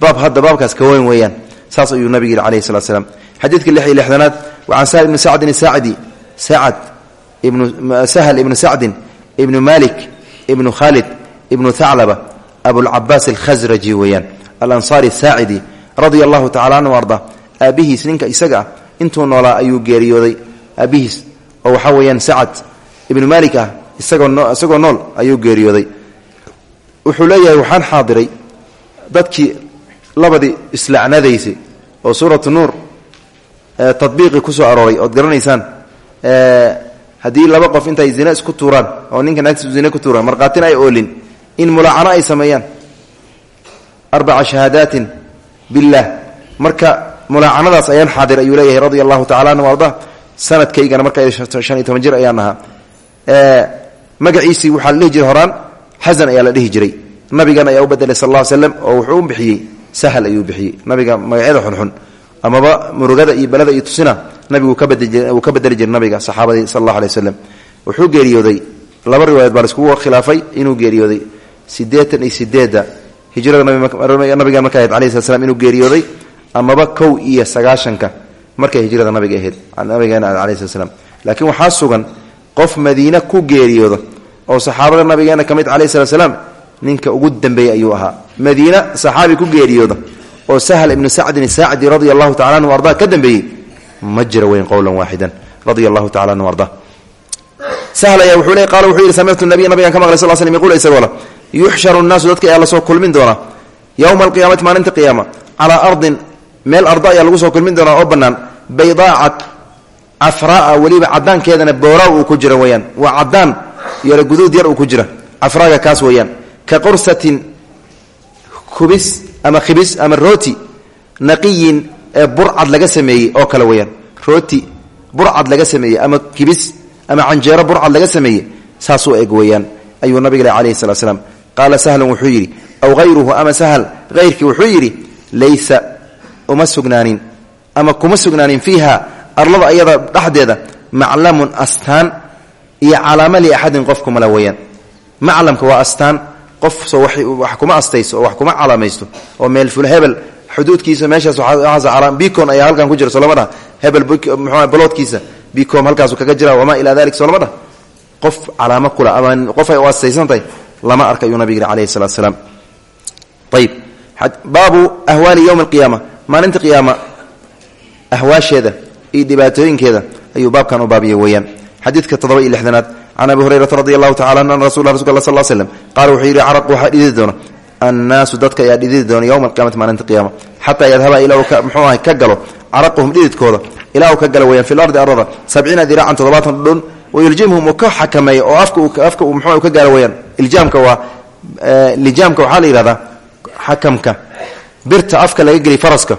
baab hadda baabkaas ka weyn weeyaan. Saas ayuu nabiga yidhi alayhi salatu slam lix iyo lixdanaad wa can sahal ibni sacdin saacidi sacad ibnu sahal ibnu sacdin ibnu malik ibnu khalid ibnu thaclaba abulcabaas alkhasraji weeyaan. Alansaari saacidi radia allahu tacala anhu arda aabihiis ninka isaga ah intuu noolaa ayuu geeriyooday. Aabihiis oo waxaa weeyaan sacad ibnu malik ah isagoo nool ayuu geeriyooday. Wuxuu leeyahay waxaan xaadiray dadkii labadii islacnadaysay oo suuratu nuur tabiiqii ku soo arooray ood garanaysaan haddii laba qof intay zina isku tuuraan oo ninka naagtiisu zina ku tuuraan markhaatina ay oolin in mulaacano ay sameeyaan. Arbaca shahaadaatin billaah marka mulaacanadaas ayaan xaadir ayuu leeyahay radia allahu tacala anhu arda sanadkaygana marka shan iyo toban jir ayaan ahaa. Magaciisii waxaa la dhihi jiray horaan xasan ayaa la dhihi jiray nabigan ayaa u bedelay sal alla slam oo wuxuu u bixiyey sahal ayuu bixiyey. Nabiga magacyada xunxun. Amaba murugada iyo belada iyo tusina nabigu uu ka bedeli jiray nabiga saxaabadii sal allahu alay wuxuu geeriyooday. Laba riwaayad baa laiskugu khilaafay inuu geeriyooday. Siddeetan iyo sideedda hijrada nabiga markay ahayd alayh slat inuu geeriyooday amaba kow iyo sagaashanka markay hijrada nabiga ahayd nabigeena alayh slat laakiin waxaa sugan qof madiine ku geeriyooda oo saxaabada nabigeena ka mid slaam ninka ugu dambeeyey ayuu ahaa. Madiina saxaabi ku geeriyooda oo sahl ibnu sacdin saacdi radia allahu tacala anhu arda ka dambeeyey. Ma jira weyn qowlan waaxidan radia allahu tacala anhu arda. Ayaa wuxuu le qaala wuxuu yidhi samictu nabiya nabigan ka maqlay sal slm yqul isagoo le yuxsharu nnaasu dadka ayaa la soo kulmin doonaa. Yowma alqiyaamati maalinta qiyaama calaa ardin meel arda ayaa lagu soo kulmin doonaa oo bannaan. Baydaacat cafraaa weliba cadaankeedana booraaw uu ku jira weyaan waa cadaan yaro guduud yar uu ku jira. Cafraaga kaas weeyaan ka qursatin kubis ama khibis ama rooti naqiyin ee burcad laga sameeyey oo kale weyaan rooti burcad laga sameeyey ama kibis ama canjeero burcad laga sameeyey saasuu eg weeyaan. Ayuu nabiga le alayhi salatu slam qaala sahlun wuxuu yidhi aw hayruhu ama sahl hayrkii wuxuu yidhi laysa uma sugnaanin ama kuma sugnaanin fiiha arlada ayada dhexdeeda maclamun astaan iyo calaamo liaxadin qof kumala weyaan maclamka waa astaan qof wax kuma astayso oo wax kuma calaamaysto oo meel ful hebel xuduudkiisa meeshaas bicon ayaa halkan ku jira soo lama dhaha. Hebel mxu baloodkiisa bicom halkaasu kaga jira wamaa ilaa dalik soo lama dhaha. Qof calaamo kula ama qof ay u lama arka ayuu nabig yidhi alayhi salatu salaam ayib baabu ahwaali yowmi alqiyaama. Maalinta qiyaama ahwaasheeda iyo dhibaatooyinkeeda ayuu baabkan u baabiya weeyaan. Xadiidka toddoba iyo lixdanaad can abi hurayrata radi allahu tacala an rasul rasulka sal l slem qaala wuxuu yidhi caraq waxaa doona annaasu dadka ayaa dhididi doona yowma alqiyamati maalinta qiyaama xataa yadhaba ilaa uu muxuu ahay ka galo caraquhum dhididkooda ilaa ka galo weyaan fi lardi arada sabciina diraacan toddobaatan dhudhun wayuljimhum uu ka xakameeyo oo afka uu mxuu ka gaaro weyaan iljaamka waa lijaamka waxaa la yidhahdaa xakamka birta afka laga geliy faraska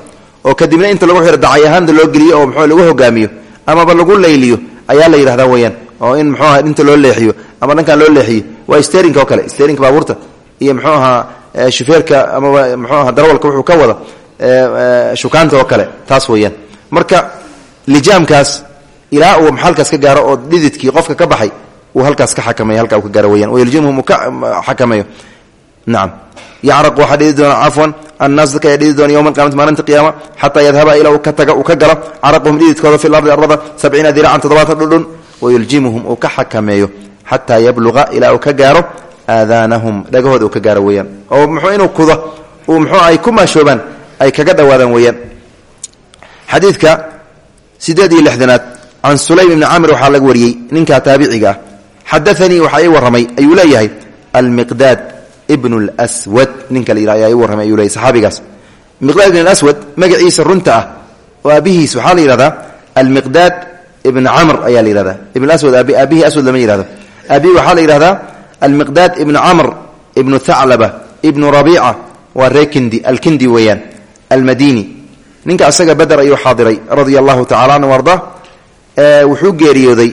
oo kadibna inta lagu xiro dacay loo geliyo oo mxuu lagu hogaamiyo amaba lagu layliyo ayaa la yidhahdaa weyaan oo in mxuu aha inta loo leexiyo ama dhankan loo leexiyo waa sterinka oo kale sterinka baabuurta iyo mxuu ahaa shufeerka amaba mxuu aha darawalka wuxuu ka wada shukaanta oo kale taas weeyaan. Marka lijaamkaas ilaa uu maxalkaas ka gaaro oo dhididkii qofka ka baxay uu halkaas ka xakameeyo halkaa uu ka gaaro weyaan wayaljimhum uu ka xakameeyo. Nacam yacraq waxaa dhidi doona cafwan annaas dadka ayaa doona yowma alqiyamati maalinta qiyaama xataa yadhaba ilaa uu ka taga dhididkooda fi lardi ardada sabciina diracan toddobaatan dhudhun wayuljimuhum uu ka xakameeyo xataa yabluqa ilaa uu ka gaaro aadaanahum dhagahooda uu ka gaaro weeyaan oo muxuu inuu kudo uu muxuu ay ku maashoobaan ay kaga dhowaadaan weeyaan xadiidka sideed iyo lixdanaad can sulaym ibni camr waxaa laga wariyey ninkaa taabiciga ah xadaanii waxaa ii warramay ayuu leeyahay almiqdaad ibnu lswad ninka la yidhah ayaa ii warramay ibn ibn camr ayaa la yihahdaa ibn aswad aabihii aswad lama yihahdo aabihi waxaa la yidhahdaa almiqdaad ibnu camr ibnu thaclaba ibnu rabiica waa ree kindi alkindi weeyaan almadini. Ninka asaga beder ayuu xaadiray radia allahu tacala anhu arda wuxuu geeriyooday.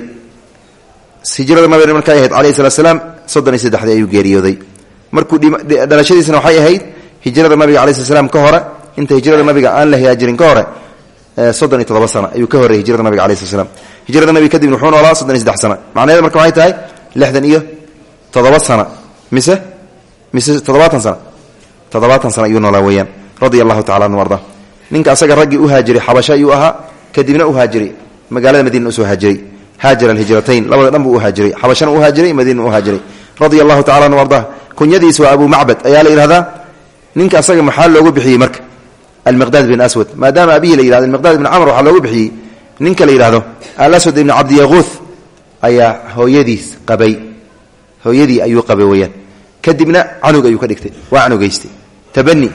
Hijrada nabiga markay ahayd alayhi salatu salaam soddon iyo saddexdii waxay ahayd hijrada nabiga alai slat ka hore inta hijrada nabiga aan la haajirin ka hore soddon iyo toddoba sano ayuu ka horreyay hijrada nabiga alai slam hijrada nabiga kadibna wuxuu noolaa soddon iyo saddex sano macnaheeda marka waxay tahay lixdan iyo toddoba sano mise? Mise toddobaatan sano toddobaatan sano ayuu noolaa weeyaan. Radia allahu anhu arda. Ninka asaga raggii u haajiray xabasho ayuu ahaa kadibna u haajiray magaalada madiina u soo haajiray haajir alhijratayn labada dhan u haajiray xabashana u haajiray madiina u haajiray radia allahu anhu arda. Kunyadiis waa abu macbad. Ayaa la yidhahdaa ninka asaga maxaa loogu bixiyey marka almiqdaad bin aswad. Maadaama abihi la yihahdo almiqdaad bin camr waxaa loogu bixiyey ninka la yidhahdo alaswad ibni cabdiyaquuth ayaa hooyadiis qabay. Hooyadii ayuu qabay weyaan kadibna canug ayuu ka dhigtay. Waa canugaystay. Tabani.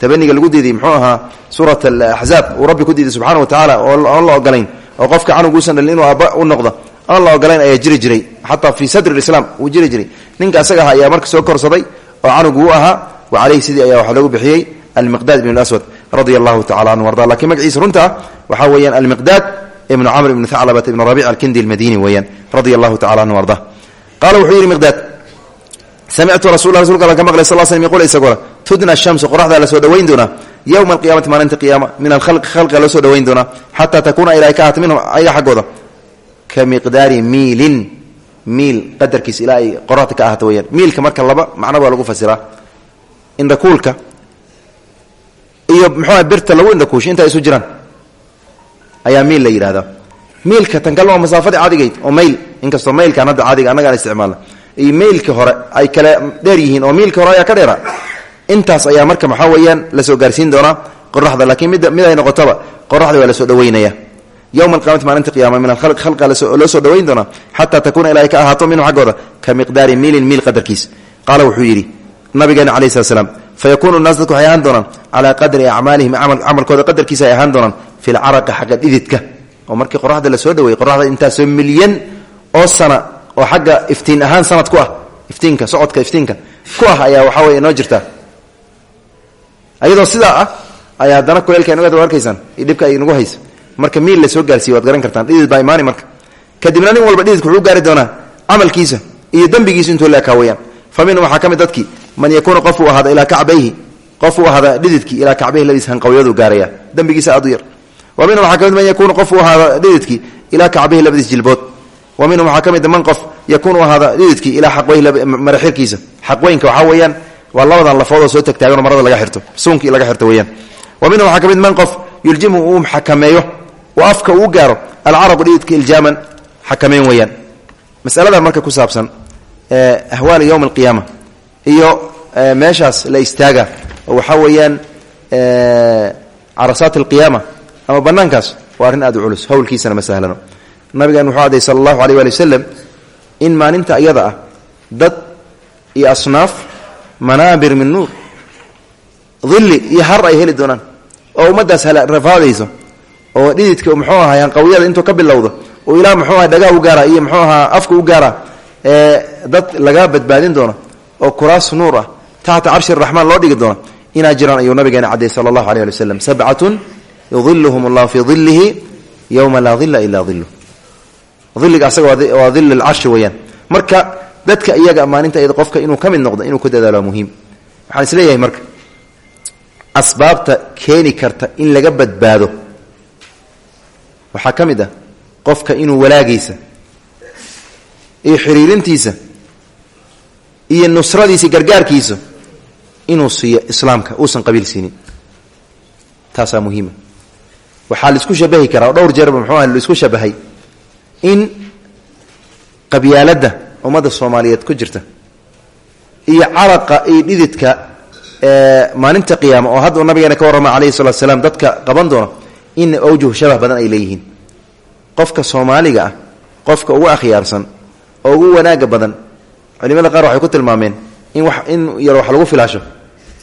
Tabaniga lagu diiday muxuu ahaa suurat alaxzaab uu rabbi ku diiday subxana wa tacaala oon la ogolayn. Oo qofka canuguusan dhalin inuu aabba u noqdo oon la ogolayn ayaa jiri jiray. Xataa fii sadri lislaam uu jiri jiray. Ninka asaga aha ayaa oo bixiyey almiqdaad ibn aswad radia allahu tacala anhu arda. Lakiin magaciisa runta ah waxaa weeyaan almiqdaad ibnu camr ibnu thaclabat ibnu rabic alkindi almadini weeyaan radia allahu tacala anhu arda. Qaala wuxuu yidhi miqdaad samictu rasul rasulka alla ka maqlay sal slm yqul isagoo tudna shamsu qoraxdaa la soo dhowayn doonaa yowma alqiyamati maalinta qiyaama min alkhalqi khalqiga loo soo dhowayn doonaa xataa takuuna ilaa ay ka ahata minhum ayaga xaggooda. Ka miqdaari miilin miil qadarkiis ilaa ay qoraxda ka ahata weyaan miilka marka laba macno baa lagu fasiraa. Indhakuulka iyo muxuua birta lagu indhakuusha inta isu jiraan. Ayaa miil la yidhahdaa miilka tan kalma waa masaafadii cadigayd oo mayl inkastoo maylkaan hadda cadiga annagaan isticmaalna iyo maylka hore ay kale dheer yihiin oo miilka hore ayaa ka dheera. Intaas ayaa marka maxaa weeyaan la soo gaarsiin doonaa qoraxda laakiin mid mid ay noqotaba qoraxda waa la soo dhaweynaya. Yowma alqiyamati maalinta qiyama min alkhalq khalqa loo soo dhaweyn doonaa xataa takuuna ilaa ay ka ahaato minhu xaggooda ka miqdaari miilin miil qadarkiis. Qaala wuxuu yidhi nabigeena calayhi slat slam fayakuunu naas dadku waxay ahaan doonaan calaa qadri acmaalihim camalkooda qadarkiisa ay ahaan doonaan fi lcaraqi xagga dhididka oo markii qoraxda la soo dhaweeyey qoraxda intaasoo milyan oo sana oo xagga iftiin ahaan sanad ku ah iftiinka socodka iftiinka ku ah ayaa waxaa wey inoo jirtaa ayadoo sidaa ah ayaa haddana kuleelka daba arkaysaan iyo dhibka ay nagu hayso. Marka miil la soo gaarsiiye waad garan kartaan dhidid baa imaani marka. Kadibna man yakuunu qof uu ahaada ilaa kacbayhi qof uu ahaada dhididkii ilaa kacbayhi labadiis hanqawyadu gaaraya. Aad u yar. Wa minhum waxaa ka mid man yakuunu qof uu ahaada dhididkii ilaa kacbayhi labadiis wa minhum waxaa ka mid man qof yakuunu ahaada dhididkii ilaa xaqweyhi maraxirkiisa xaqweynka waxaa weeyaan labadan lafoodoo soo tagtaaganoo marada laga xirto. Suunkii laga xirto weyaan wa minhum waxaa ka mid man qof yuljimu uu xakameeyo oo afka uu gaaro alcaraqu dhididka iljaaman xakameyn weeyaan. Masaladan marka ku saabsan ahwaali yowm alqiyaama iyo meeshaas la istaaga. Oo waxaa weeyaan carasaat alqiyaama ama banaankaas waa arrin aad u culus howlkiisana ma sahlano. Nabigan wuxuu aday sala allahu aleyh waali wasalam in maalinta iyada ah dad iyo asnaaf manaabir min nuur dilli iyo har ay heli doonaan oo ummaddaas rafaadayso oo dhididka muxuu ahaa hanqawiyada intuu ka bilowdo oo ilaa muxuu aha dhagaha u gaara iyo muxuu ahaa afka u gaara ee dad laga badbaadin doono oo kuraas nuur ah taxta carshi raxmaan loo dhigi doono inaa jiraan ayuu nabigeena cadday sala allahu aleh ali wasalam sabcatun yudiluhum allahu fii dilihi yowma laa dila ilaa dilu diliga asaga waa dil lcarshi weeyaan. Marka dadka iyaga maalinta iyada qofka inuu ka noqdo inuu ku dadaalo muhiim. Waxaan is leeyahay marka asbaabta keeni karta in laga badbaado. Waxaa ka ah qofka inuu walaagiisa iyo xiriirintiisa iyo nusradiisa gargaarkiisa inuu siiyo islaamka uusan qabiil siinin. Taasaa muhiima. Waxaa la isku shabahi karaa dhowr jeerba muxuu ah la isku shabahay in qabyaaladda ummadda soomaaliyeed ku jirta iyo calaqa iyo dhididka maalinta qiyaama oo hadda nabigeena ka warrama alayhi salatu salaam dadka qaban doona in awjuh shabah badan ay leeyihiin. Qofka soomaaliga ah qofka ugu akhyaarsan oo ugu wanaaga badan culimada qaar waxay ku tilmaameen in wax in yar wax lagu filaasho.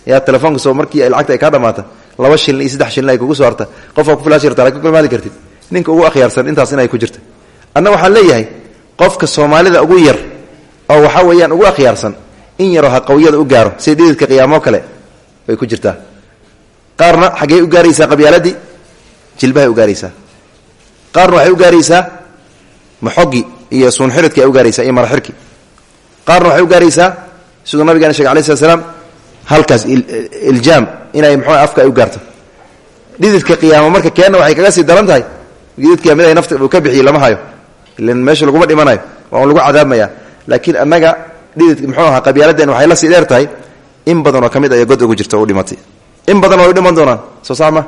Yaa telefoonka soo markii lacagta ay kaa dhamaata laba shilin iyo saddex shilin ay kugu soo harta qofka ku filaashi karta laakiin kulmaali kartid. Ninka ugu akhyaarsan intaas in ay ku jirta. Anna waxaan leeyahay qofka soomaalida ugu yar oo waxaa weeyaan ugu akhyaarsan in yaroo haqawiyada u gaaro sida dhididka kale way ku jirtaa. Qaarna xaggey u gaaraysaa qabyaaladii jilbahay u gaaraysaa. Qaarna waxay u gaaraysaa maxogi iyo suunxiridki u gaaraysaa iyo maraxirki qaarna waxay u gaaraysaa siduu nabigeena shege alai slat slam halkaas iljaam inay mxu afka ay u gaarto. Dhididka qiyaamo marka keenna waxay kaga sii daran tahay mid ay nafta uu ka bixiyo lama hayo. Ilan meesha laguma dhimanayo waa lagu cadaabmaya. Laakiin annaga dhididka muxuu ahaa qabyaaladeen waxay la sii dheer in badan oo ka aya god ugu jirta u dhimatay in badan oo ay dhiman doonaan soo sax ma.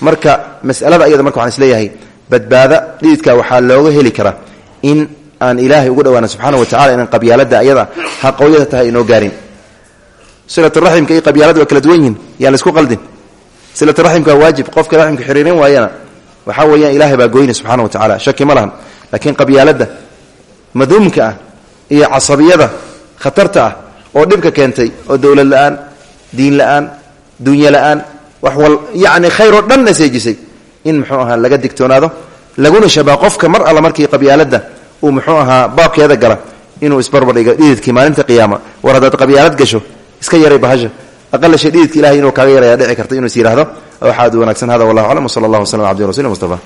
Marka masalada ayada marka waxaan is leeyahay badbaada dhididka waxaa looga heli karaa in aan ilaahay ugu dhawaana subxaana wa tacala inaan qabyaalada ayada haqooyada tahay inoo gaarin. Silaturaximka iyo qabyaalada kala duwan yihiin yaan la isku qaldin. Silaturaximka waa waajib qofka raximka xiriirin waayana waxaa weeyaan ilahay baa goyna subxana wa tacala shaki ma lahan laakiin qabyaalada maduumka ah iyo casabiyada khatarta ah oo dhibka keentay oo dowlad la'aan diin la'aan dunya la'aan wax wal yacni khayr oo dhanna in muxuu ahaa laga digtoonaado laguna shabaa mar alla markii qabyaalada uu muxuu ahaa baabkeeda gala inuu isbarbardhigo dhididkii maalinta qiyaama. War haddaad qabyaalad gasho iska yaray bahasha. Aqala shay dhididka ilahay inuu kaaga yaraya dhici karta inuu is yihahdo waxaad wanaagsan. Hada wallahu aclam wsala allah waslam abdi rasul mustafa